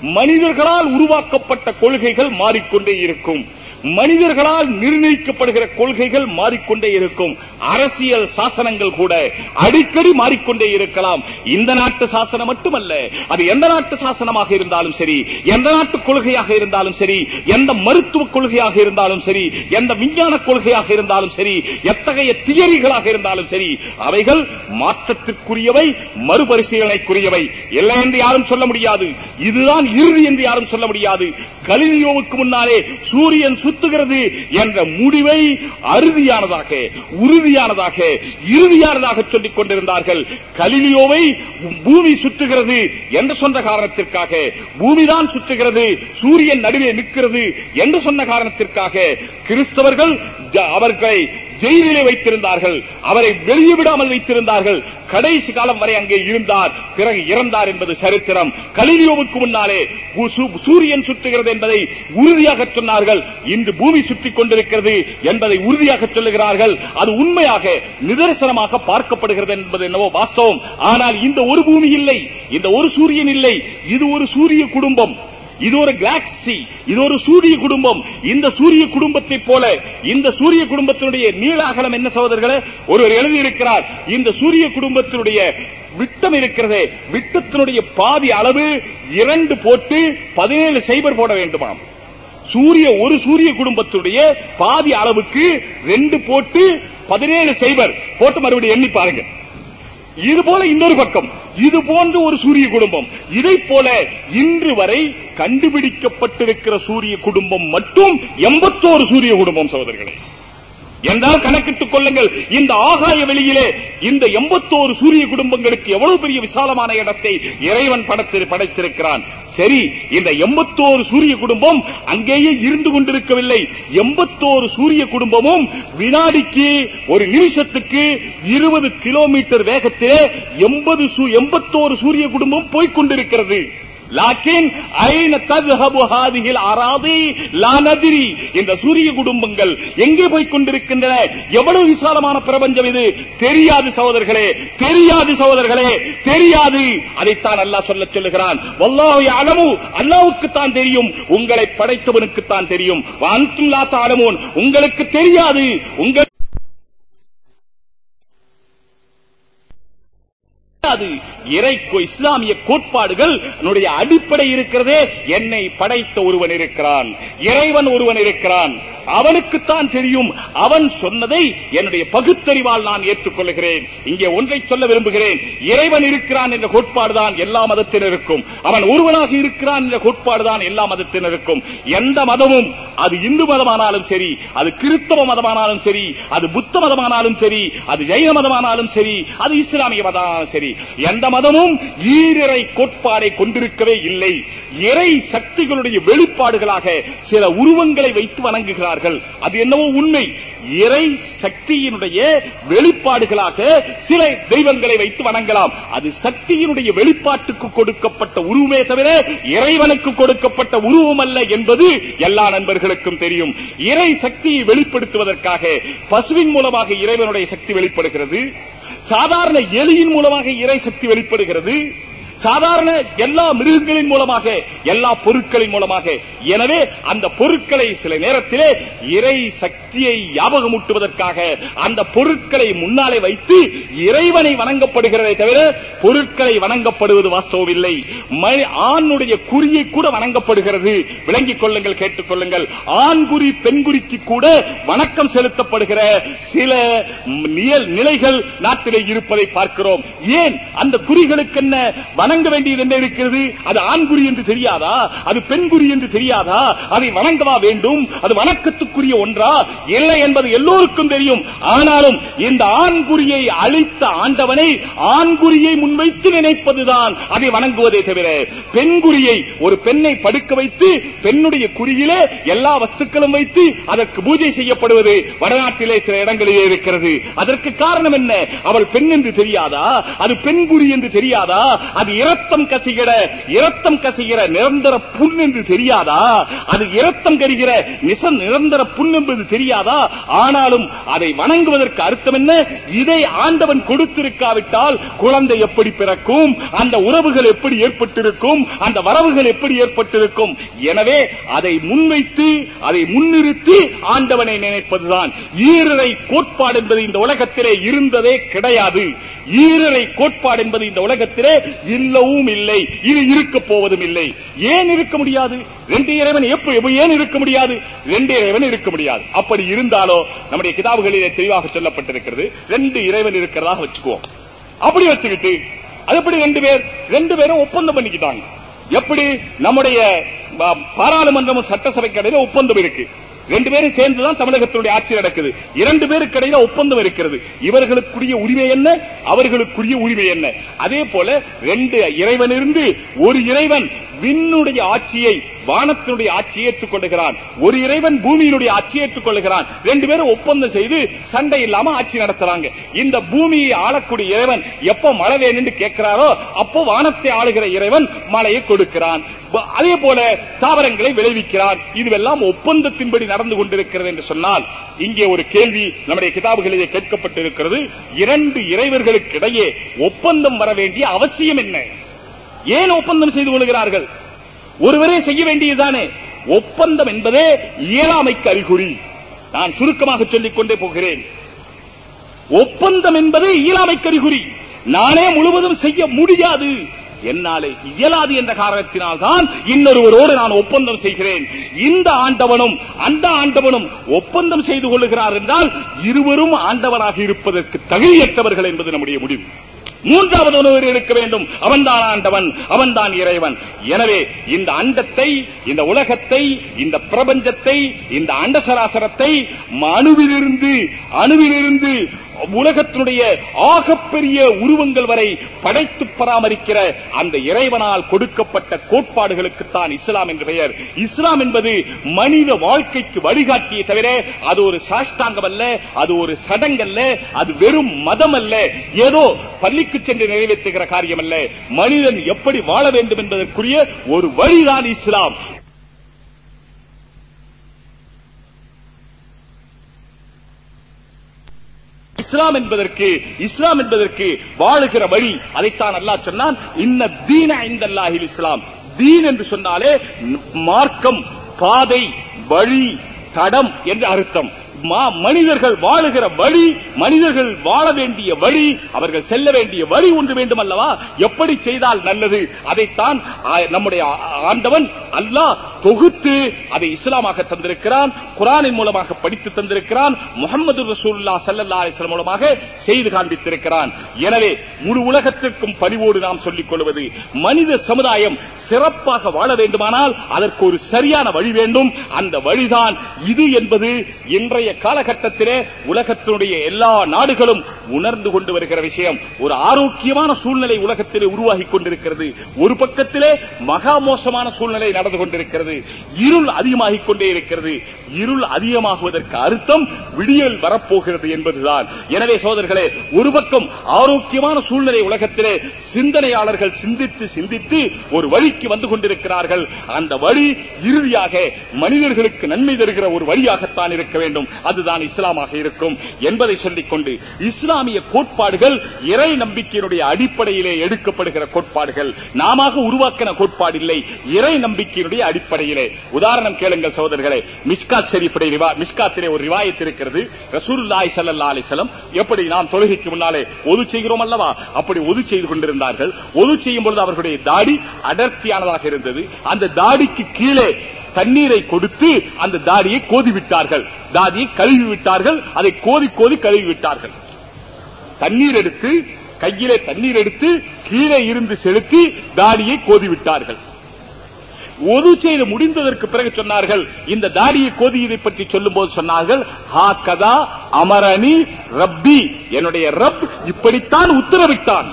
மனிதர்களால் உருவாக்கப்பட்ட கொள்கைகள் மாறிக்கொண்டே இருக்கும். மனிதர்களால் நிர்ணயிக்கப்படுகிற கொள்கைகள் மாறிக்கொண்டே இருக்கும். அரசியல் சாசனங்கள் கூட அடிக்கடி மாறிக்கொண்டே இருக்கலாம். இந்த நாட்டு சாசனம் மட்டுமல்ல அது எந்த நாட்டு சாசனமாக இருந்தாலும் சரி எந்த நாட்டு கொள்கையாக இருந்தாலும் சரி எந்த மருத்துவ கொள்கையாக இருந்தாலும் சரி எந்த விஞ்ஞான கொள்கையாக இருந்தாலும் சரி எத்தகைய தியரிகளாக இருந்தாலும் சரி அவைகள் மாற்றத்திற்குரியவை மறுபரிசீலனைக்குரியவை. இல்லை என்று யாரும் சொல்ல முடியாது. இதுதான் இறுதி என்று யாரும் சொல்ல முடியாது. கலினியோவுக்கு முன்னாலே சூரியன் செலுத்துகிறது என்ற முடிவை அறுதியானதாக உறுதியானதாக இறுதியானதாக சொல்லிக் கொண்டிருந்தார்கள். கலிலியோவை பூமி சுற்றுகிறது என்று சொன்ன காரணத்திற்காக பூமிதான் சுற்றுகிறது சூரியன் நடுவே நிற்கிறது என்று சொன்ன காரணத்திற்காக கிறிஸ்தவர்கள் அவர்களை ஜெயிலிலே வைத்திருந்தார்கள். அவரை வெளியே விடாமல் வைத்திருந்தார்கள். கடைசி காலம் வரை அங்கே இருந்தார். பிறகு இறந்தார் என்பது சரித்திரம். கலிலியோவுக்கு முன்னாலே சூரியன் சுற்றுகிறது என்பதை உறுதியாக சொன்னார்கள். இன்று பூமி சுற்றிக் கொண்டிருக்கிறது என்பதை உறுதியாக சொல்லுகிறார்கள். அது உண்மையாக நிதர்சனமாக பார்க்கப்படுகிறது என்பது என்னவோ வாஸ்தவம். ஆனால் இந்த ஒரு பூமி இல்லை. இந்த ஒரு சூரியன் இல்லை. இது ஒரு சூரிய குடும்பம். இது ஒரு கிளாக்சி இது ஒரு சூரிய குடும்பம். இந்த சூரிய குடும்பத்தை போல இந்த சூரிய குடும்பத்தினுடைய நீள அகலம் என்ன சகோதரர்களே? ஒருவர் எழுதியிருக்கிறார் இந்த சூரிய குடும்பத்தினுடைய விட்டம் இருக்கிறதே விட்டத்தினுடைய பாதி அளவு இரண்டு போட்டு பதினேழு சைபர் போட வேண்டுமாம். சூரிய ஒரு சூரிய குடும்பத்துடைய பாதி அளவுக்கு ரெண்டு போட்டு பதினேழு சைபர். போட்டு மறுபடியும் எண்ணி பாருங்க இது போல இன்னொரு பக்கம். இது போன்ற ஒரு சூரிய குடும்பம். இதை போல இன்று வரை கண்டுபிடிக்கப்பட்டிருக்கிற சூரிய குடும்பம் மட்டும் எண்பத்தோரு சூரிய குடும்பம் சகோதரர்களே. என்றால் கணக்கிட்டுக் கொள்ளுங்கள். இந்த ஆகாய வெளியிலே இந்த எண்பத்தோரு சூரிய குடும்பங்களுக்கு எவ்வளவு பெரிய விசாலமான இடத்தை இறைவன் படத்தில் படைத்திருக்கிறான். சரி இந்த எண்பத்தோரு சூரிய குடும்பம் அங்கேயே இருந்து கொண்டிருக்கவில்லை. எண்பத்தோரு சூரிய குடும்பமும் வினாடிக்கு ஒரு நிமிஷத்துக்கு இருபது கிலோமீட்டர் வேகத்திலே எண்பது எண்பத்தோரு சூரிய குடும்பம் போய்க் கொண்டிருக்கிறது. லாக்கின் ஐன ததுஹபு ஹாதிஹில் அராதி லா நதிரி இந்த சூரிய குடும்பங்கள் எங்கே போய் கொண்டிருக்கின்றன? எவ்வளவு விசாலமான பிரபஞ்சம் இது? தெரியாது சகோதரர்களே தெரியாது சகோதரர்களே தெரியாது. அதைத்தான் அல்லாஹ் சொல்ல சொல்லுகிறான். வல்லாஹு அலமு அல்லாவுக்கு தான் தெரியும். உங்களை படைத்தவனுக்கு தான் தெரியும் வான்தும் லா தாலமூன் உங்களுக்கு தெரியாது. உங்கள் அது இறைக்கோ இஸ்லாமிய கோட்பாடுகள் அதனுடைய அடிப்படை இருக்கிறதே. என்னை படைத்த ஒருவன் இருக்கிறான். இறைவன் ஒருவன் இருக்கிறான். அவனுக்குத்தான் தெரியும். அவன் சொன்னதை என்னுடைய பகுத்தறிவால் நான் ஏற்றுக்கொள்கிறேன் இங்கே ஒன்றை சொல்ல விரும்புகிறேன். இறைவன் இருக்கிறான் என்ற கோட்பாடுதான் எல்லா மதத்தினருக்கும் அவன் ஒருவனாக இருக்கிறான் என்ற கோட்பாடுதான் எல்லா மதத்தினருக்கும் எந்த மதமும் அது இந்து மதமானாலும் சரி அது கிறிஸ்தவ மதமானாலும் சரி அது புத்த மதமானாலும் சரி அது ஜெயின மதமானாலும் சரி அது இஸ்லாமிய மதமானாலும் சரி. எந்த மதமும் ஈரிறை கோட்பாடை கொண்டிருக்கவே இல்லை. இறை சக்திகளுடைய வெளிப்பாடுகளாக சில உருவங்களை வைத்து வணங்குகிறார்கள். அது என்னவோ உண்மை. இறை சக்தியினுடைய வெளிப்பாடுகளாக சில தெய்வங்களை வைத்து வணங்கலாம். அது சக்தியினுடைய வெளிப்பாட்டுக்கு கொடுக்கப்பட்ட உருவமே தவிர இறைவனுக்கு கொடுக்கப்பட்ட உருவம் அல்ல என்பது எல்லா நண்பர்களுக்கும் தெரியும். இறை சக்தியை வெளிப்படுத்துவதற்காக பசுவின் மூலமாக இறைவனுடைய சக்தி வெளிப்படுகிறது. சாதாரண எலியின் மூலமாக இறை சக்தி வெளிப்படுகிறது. சாதாரண எல்லா மிருகங்களின் மூலமாக எல்லா பொருட்களின் மூலமாக. எனவே அந்த பொருட்களை சில நேரத்திலே இறை சக்தியை ஞாபகமூட்டுவதற்காக அந்த பொருட்களை முன்னாலே வைத்து இறைவனை வணங்கப்படுகிறதை தவிர பொருட்களை வணங்கப்படுவது வாஸ்தவம் ஆணுடைய குறியை கூட வணங்கப்படுகிறது. விளங்கிக் கொள்ளுங்கள் கேட்டுக் கொள்ளுங்கள். ஆண் குறி பெண் குறிக்கு கூட வணக்கம் செலுத்தப்படுகிற சில நிலைகள் நாட்டிலே இருப்பதை பார்க்கிறோம். ஏன்? அந்த குறிகளுக்கு என்ன வணங்க வேண்டியது என்ன இருக்கிறது? அது ஆண்குறி என்று தெரியாதா? அது பெண்குறி என்று தெரியாதா? அதை வணங்கவா வேண்டும்? அது வணக்கத்துக்குரிய ஒன்றா? இல்லை என்பது எல்லோருக்கும் தெரியும். ஆனாலும் இந்த ஆண்குறியை அழித்த ஆண்டவனை ஆண்குறியை முன்வைத்து நினைப்பதுதான் அதை வணங்குவதே தவிர பெண்குறியை ஒரு பெண்ணை படுக்க வைத்து பெண்ணுடைய குறியிலே எல்லா வஸ்துக்களும் வைத்து அதற்கு பூஜை செய்யப்படுவது வடநாட்டிலே சில இடங்களிலே இருக்கிறது. அதற்கு காரணம் என்ன? அவள் பெண் என்று தெரியாதா? அது பெண்குறி என்று தெரியாதா? அது இரத்தம் கசிகிற இரத்தம் கசிகிற நிரந்தர புண் என்று தெரியாதா? அது இரத்தம் கருகிற நிச நிரந்தர புண் என்பது தெரியாதா? ஆனாலும் அதை வணங்குவதற்கு அர்த்தம் என்ன? இதை ஆண்டவன் கொடுத்திருக்காவிட்டால் குழந்தை எப்படி பிறக்கும்? அந்த உறவுகள் எப்படி ஏற்பட்டிருக்கும்? அந்த வரவுகள் எப்படி ஏற்பட்டிருக்கும்? எனவே அதை முன்வைத்து அதை முன்னிறுத்தி ஆண்டவனை நினைப்பதுதான். ஈரரை கோட்பாடு என்பது இந்த உலகத்திலே இருந்ததே கிடையாது. ஈரரை கோட்பாடு என்பது இந்த உலகத்திலே இல்லவும் இல்லை இனி இருக்க போவதும் இல்லை. ஏன் இருக்க முடியாது? ரெண்டு இறைவன் எப்படி ஏன் இருக்க முடியாது? ரெண்டு இறைவன் இருக்க முடியாது. அப்படி இருந்தாலோ நம்முடைய கிதாபுகளிலே தெளிவாக சொல்லப்பட்டிருக்கிறது ரெண்டு இறைவன் இருக்கிறதாக வச்சுக்குவோம். அப்படி வச்சுக்கிட்டு அது எப்படி ரெண்டு பேர் ரெண்டு பேரும் ஒப்பந்தம் பண்ணிக்கிட்டாங்க? எப்படி நம்முடைய பாராளுமன்றமும் சட்டசபைக்கு இடையில ஒப்பந்தம் இருக்கு? ரெண்டு பேரும் சேர்ந்துதான் தமிழகத்தினுடைய ஆட்சி நடக்குது. இரண்டு பேருக்கு இடையில ஒப்பந்தம் இருக்கிறது. இவர்களுக்குரிய உரிமை என்ன? அவர்களுக்குரிய உரிமை என்ன? அதே போல ரெண்டு இறைவன் இருந்து ஒரு இறைவன் விண்ணுடைய ஆட்சியை வானத்தினுடைய ஆட்சியை ஏற்றுக்கொள்கிறான் ஒரு இறைவன் பூமியினுடைய ஆட்சியை ஏற்றுக்கொள்கிறான் ரெண்டு பேரும் ஒப்பந்தம் செய்து சண்டை இல்லாம ஆட்சி நடத்துறாங்க. இந்த பூமியை ஆளக்கூடிய இறைவன் எப்ப மழை வேணும்னு கேட்கிறாரோ அப்போ வானத்தை ஆளுகிற இறைவன் மழையை கொடுக்கிறான். அதே போல தாவரங்களை விளைவிக்கிறான். இதுவெல்லாம் ஒப்பந்தத்தின்படி நடந்து கொண்டிருக்கிறது என்று சொன்னால் இங்கே ஒரு கேள்வி நம்முடைய கிதாபுகளிலே கேட்கப்பட்டிருக்கிறது. இரண்டு இறைவர்களுக்கு இடையே ஒப்பந்தம் வர வேண்டிய அவசியம் என்ன? ஏன் ஒப்பந்தம் செய்து கொள்கிறார்கள்? ஒருவரே செய்ய வேண்டியதுதானே? ஒப்பந்தம் என்பதே இயலாமைக்கு அறிகுறி. நான் சுருக்கமாக சொல்லிக் கொண்டே போகிறேன். ஒப்பந்தம் என்பது இயலாமைக்கு அறிகுறி. நானே முழுவதும் செய்ய முடியாது. என்னாலே இயலாது என்ற காரணத்தினால் தான் இன்னொருவரோடு நான் ஒப்பந்தம் செய்கிறேன். இந்த ஆண்டவனும் அந்த ஆண்டவனும் ஒப்பந்தம் செய்து கொள்ளுகிறார் என்றால் இருவரும் ஆண்டவராக இருப்பதற்கு தகுதியற்றவர்கள் என்பது நம்முடைய முடிவு. மூன்றாவது ஒருவர் இருக்க வேண்டும். அவன்தான் ஆண்டவன் அவன்தான் இறைவன். எனவே இந்த அண்டத்தை இந்த உலகத்தை இந்த பிரபஞ்சத்தை இந்த அண்டசராசரத்தை அணுவிலிருந்து அணுவிலிருந்து உலகத்தினுடைய ஆகப்பெரிய உருவங்கள் வரை படைத்து பராமரிக்கிற அந்த இறைவனால் கொடுக்கப்பட்ட கோட்பாடுகளுக்குத்தான் இஸ்லாம் என்று பெயர். இஸ்லாம் என்பது மனித வாழ்க்கைக்கு வழிகாட்டிய தவிர அது ஒரு சாஷ்டாங்கம் அல்ல அது ஒரு சடங்கல்ல அது வெறும் மதம் அல்ல. ஏதோ பள்ளிக்கு சென்று நிறைவேற்றுகிற காரியம் அல்ல. மனிதன் எப்படி வாழ வேண்டும் என்பதற்குரிய ஒரு வழிதான் இஸ்லாம். இஸ்லாம் என்பதற்கு இஸ்லாம் என்பதற்கு வாழுகிற வழி. அதைத்தான் அல்லாஹ் சொன்னான் இன்ன தீன ஐந்தல்லாஹில் இஸ்லாம். தீன் என்று சொன்னாலே மார்க்கம் பாதை வழி தடம் என்று அர்த்தம். மனிதர்கள் வாழுகிற வழி மனிதர்கள் வாழ வேண்டிய வழி அவர்கள் செல்ல வேண்டிய வழி ஒன்று வேண்டும் அல்லவா எப்படி செய்தால் நல்லது? அதைத்தான் நம்முடைய ஆண்டவன் அல்லாஹ் தொகுத்து அதை இஸ்லாமாக தந்திருக்கிறான் குரானின் மூலமாக படித்து தந்திருக்கிறான் முகமது ரசூல்லா சல்லா அலைஹி மூலமாக செய்து காண்பித்திருக்கிறான். எனவே முழு உலகத்திற்கும் பணிவோடு நாம் சொல்லிக் கொள்வது மனித சமுதாயம் சிறப்பாக வாழ வேண்டுமானால் அதற்கு ஒரு சரியான வழி வேண்டும். அந்த வழிதான் இது என்பது இன்றைய காலகட்டத்திலே உலகத்தினுடைய எல்லா நாடுகளும் உணர்ந்து கொண்டு வருகிற விஷயம். ஒரு ஆரோக்கியமான சூழ்நிலை உலகத்திலே உருவாகி கொண்டிருக்கிறது. ஒரு பக்கத்திலே மகா மோசமான சூழ்நிலை நடந்து கொண்டிருக்கிறது. இருள் அதிகமாகிக் கொண்டே இருக்கிறது. இருள் அதிகமாகுவதற்கு அர்த்தம் விடியல் வரப்போகிறது என்பதுதான். எனவே சோதர்களே ஒரு பக்கம் ஆரோக்கியமான சூழ்நிலை உலகத்திலே சிந்தனையாளர்கள் சிந்தித்து சிந்தித்து ஒரு வழிக்கு வந்து கொண்டிருக்கிறார்கள். அந்த வழி இறுதியாக மனிதர்களுக்கு நன்மை தருகிற ஒரு வழியாகத்தான் இருக்க வேண்டும். அதுதான் இஸ்லாமாக இருக்கும் என்பதை சொல்லிக்கொண்டு இஸ்லாமிய கோட்பாடுகள் இறை நம்பிக்கையினுடைய அடிப்படையிலே எடுக்கப்படுகிற கோட்பாடுகள். நாம உருவாக்கின கோட்பாடு இல்லை இறை நம்பிக்கையினுடைய அடிப்படையிலே. உதாரணம் கேளுங்கள் சகோதரர்களே மிஸ்காத் ஷெரீஃபுடைய மிஸ்காத்திலே ஒரு ரிவாயத் இருக்கிறது. ரசூலுல்லாஹி சல்லா அலிசலம் எப்படி நாம் தொழுகைக்கு முன்னாலே ஒது செய்கிறோம் அல்லவா? அப்படி ஒது செய்து கொண்டிருந்தார்கள். ஒது செய்யும் பொழுது அவர்களுடைய தாடி அடர்த்தியானதாக இருந்தது. அந்த தாடிக்கு கீழே தண்ணீரை கொடுத்து அந்த தாடியை கோதி விட்டார்கள் தாடியை கழுவி விட்டார்கள் அதை கோதி கோதி கழுவி விட்டார்கள் தண்ணீர் எடுத்து கையிலே தண்ணீர் எடுத்து கீழே இருந்து செலுத்தி தாடியை கோதி விட்டார்கள் ஒது செய்து முடிந்ததற்கு பிறகு சொன்னார்கள் இந்த தாடியை கோதியதை பற்றி சொல்லும் போது சொன்னார்கள் ஹா கதா அமரணி ரப்பி. என்னுடைய ரப் இப்படித்தான் உத்தரவிட்டான்.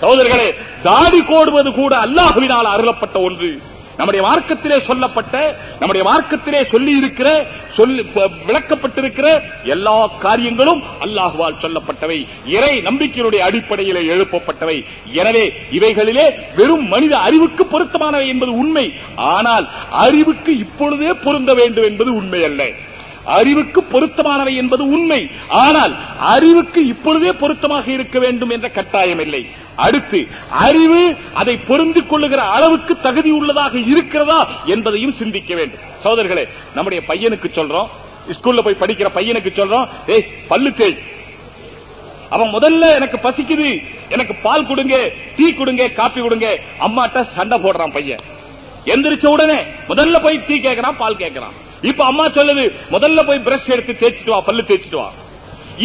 சகோதரர்களே தாடி கோடுவது கூட அல்லாஹுவினால் அருளப்பட்ட ஒன்று. நம்முடைய மார்க்கத்திலே சொல்லப்பட்ட நம்முடைய மார்க்கத்திலே சொல்லி இருக்கிற சொல்லி விளக்கப்பட்டிருக்கிற எல்லா காரியங்களும் அல்லாஹுவால் சொல்லப்பட்டவை. இறை நம்பிக்கையினுடைய அடிப்படையிலே எழுப்பப்பட்டவை. எனவே இவைகளிலே வெறும் மனித அறிவுக்கு பொருத்தமானவை என்பது உண்மை. ஆனால் அறிவுக்கு இப்பொழுதே பொருந்த வேண்டும் என்பது உண்மை அல்ல அறிவுக்கு பொருத்தமானவை என்பது உண்மை. ஆனால் அறிவுக்கு இப்பொழுதே பொருத்தமாக இருக்க வேண்டும் என்ற கட்டாயம் இல்லை. அடுத்து அறிவு அதை பொருந்திக் கொள்ளுகிற அளவுக்கு தகுதி உள்ளதாக இருக்கிறதா என்பதையும் சிந்திக்க வேண்டும். சோதர்களே நம்முடைய பையனுக்கு சொல்றோம் ஸ்கூல்ல போய் படிக்கிற பையனுக்கு சொல்றோம் ஏய் பல்லு தேய். அவன் முதல்ல எனக்கு பசிக்குது. எனக்கு பால் கொடுங்க டீ கொடுங்க காப்பி கொடுங்க. அம்மாட்ட சண்டை போடுறான் பையன். எந்திரிச்ச உடனே முதல்ல போய் டீ கேட்கறான் பால் கேட்கறான் இப்ப அம்மா சொல்லுது முதல்ல போய் பிரஷ் எடுத்து தேய்ச்சிட்டு வா பல்லு தேய்ச்சிட்டு வா.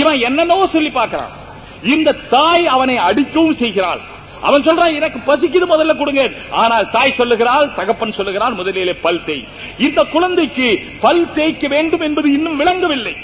இவன் என்னென்னவோ சொல்லி பார்க்கிறான். இந்த தாய் அவனை அடிக்கவும் செய்கிறாள். அவன் சொல்றான் எனக்கு பசிக்குது முதல்ல கொடுங்க. ஆனால் தாய் சொல்லுகிறாள் தகப்பன் சொல்லுகிறான் முதலிலே பல் தேய். இந்த குழந்தைக்கு பல் தேய்க்க வேண்டும் என்பது இன்னும் விளங்கவில்லை.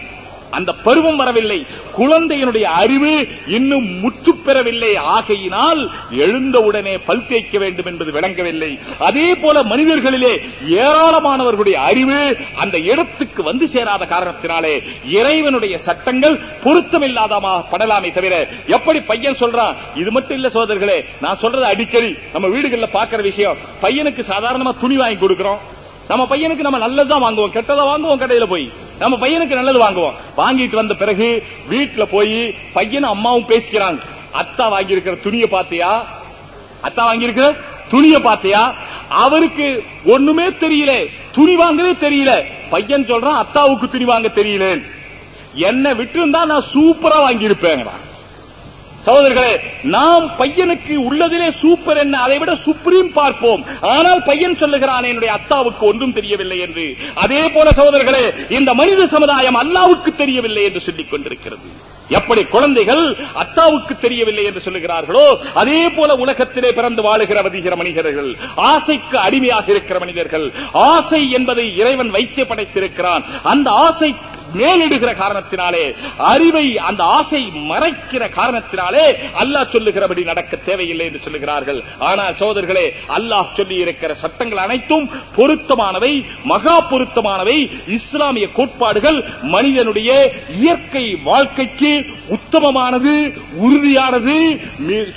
அந்த பருவம் வரவில்லை. குழந்தையினுடைய அறிவு இன்னும் முற்று பெறவில்லை. ஆகையினால் எழுந்தவுடனே பல் தேய்க்க வேண்டும் என்பது விளங்கவில்லை. அதே போல மனிதர்களிலே ஏராளமானவர்களுடைய அறிவு அந்த இடத்துக்கு வந்து சேராத காரணத்தினாலே இறைவனுடைய சட்டங்கள் பொருத்தமில்லாதமாக படலாமே தவிர எப்படி பையன் சொல்றான் இது மட்டும் இல்ல சோதர்களே நான் சொல்றது அடிக்கடி நம்ம வீடுகள்ல பாக்குற விஷயம் பையனுக்கு சாதாரணமா துணி வாங்கி கொடுக்கிறோம். நம்ம பையனுக்கு நம்ம நல்லதுதான் வாங்குவோம் கெட்டதை வாங்குவோம் கடையில போய். நம்ம பையனுக்கு நல்லது வாங்குவோம். வாங்கிட்டு வந்த பிறகு வீட்டுல போய் பையனும் அம்மாவும் பேசிக்கிறாங்க. அத்தா வாங்கி இருக்கிற துணியை பாத்தியா அத்தா வாங்கி இருக்கிற துணியை பாத்தியா அவருக்கு ஒண்ணுமே தெரியல. துணி வாங்கவே தெரியல. பையன் சொல்றான் அத்தாவுக்கு துணி வாங்க தெரியல என்ன விட்டு இருந்தா நான் சூப்பரா வாங்கியிருப்பேன். சகோதரர்களே நாம் பையனுக்கு உள்ளதிலே சூப்பர் என்ன அதை விட சுப்ரீம் பார்ப்போம். ஆனால் பையன் சொல்லுகிறான் என்னுடைய அத்தாவுக்கு ஒன்றும் தெரியவில்லை என்று. அதே போல சகோதரர்களே இந்த மனித சமுதாயம் அல்லாவுக்கு தெரியவில்லை என்று சொல்லிக் கொண்டிருக்கிறது. எப்படி குழந்தைகள் அத்தாவுக்கு தெரியவில்லை என்று சொல்லுகிறார்களோ அதே போல உலகத்திலே பிறந்து வாழுகிற வதிகிற மனிதர்கள் ஆசைக்கு அடிமையாக இருக்கிற மனிதர்கள் ஆசை என்பதை இறைவன் வைத்து படைத்திருக்கிறான். அந்த ஆசை மேலிடுகிற காரணத்தினாலே அறிவை அந்த ஆசை மறைக்கிற காரணத்தினாலே அல்லாஹ் சொல்லுகிறபடி நடக்க தேவையில்லை என்று சொல்லுகிறார்கள். ஆனால் சோதர்களே அல்லாஹ் சொல்லி இருக்கிற சட்டங்கள் அனைத்தும் பொருத்தமானவை மகா பொருத்தமானவை. இஸ்லாமிய கோட்பாடுகள் மனிதனுடைய இயற்கை வாழ்க்கைக்கு உத்தமமானது உறுதியானது.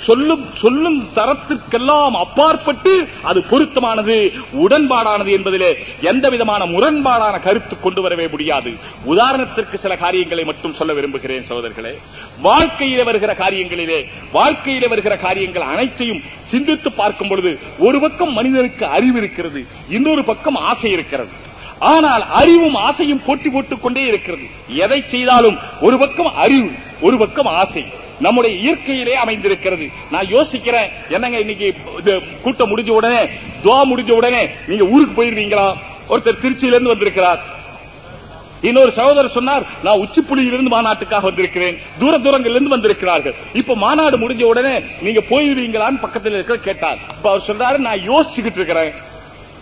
சொல்லும் சொல்லும் தரத்திற்கெல்லாம் அப்பாற்பட்டு அது பொருத்தமானது. உடன்பாடானது என்பதிலே எந்த விதமான முரண்பாடான கருத்து கொண்டு வரவே முடியாது. உதாரணத்திற்கு சில காரியங்களை மட்டும் சொல்ல விரும்புகிறேன் சகோதரர்களே. வாழ்க்கையில வருகிற காரியங்களிலே வாழ்க்கையில வருகிற காரியங்கள் அனைத்தையும் சிந்தித்து பார்க்கும் பொழுது ஒரு பக்கம் மனிதனுக்கு அறிவு இருக்கிறது இன்னொரு பக்கம் ஆசை இருக்கிறது. ஆனால் அறிவும் ஆசையும் போட்டி போட்டுக் கொண்டே இருக்கிறது. எதை செய்தாலும் ஒரு பக்கம் அறிவு ஒரு பக்கம் ஆசை நம்முடைய இயற்கையிலே அமைந்திருக்கிறது. நான் யோசிக்கிறேன் என்னங்க இன்னைக்கு இது கூட்டம் முடிஞ்ச உடனே துவா முடிஞ்ச உடனே நீங்க ஊருக்கு போயிருவீங்களா? ஒருத்தர் திருச்சியிலிருந்து வந்திருக்கிறார். இன்னொரு சகோதரர் சொன்னார் நான் உச்சிப்புலியிலிருந்து மாநாட்டுக்காக வந்திருக்கிறேன். தூர தூரங்களிலிருந்து வந்திருக்கிறார்கள். இப்ப மாநாடு முடிஞ்ச உடனே நீங்க போயிருவீங்களான்னு பக்கத்தில் இருக்கிற கேட்டார். இப்ப அவர் சொல்றாரு நான் யோசிச்சுக்கிட்டு இருக்கிறேன்.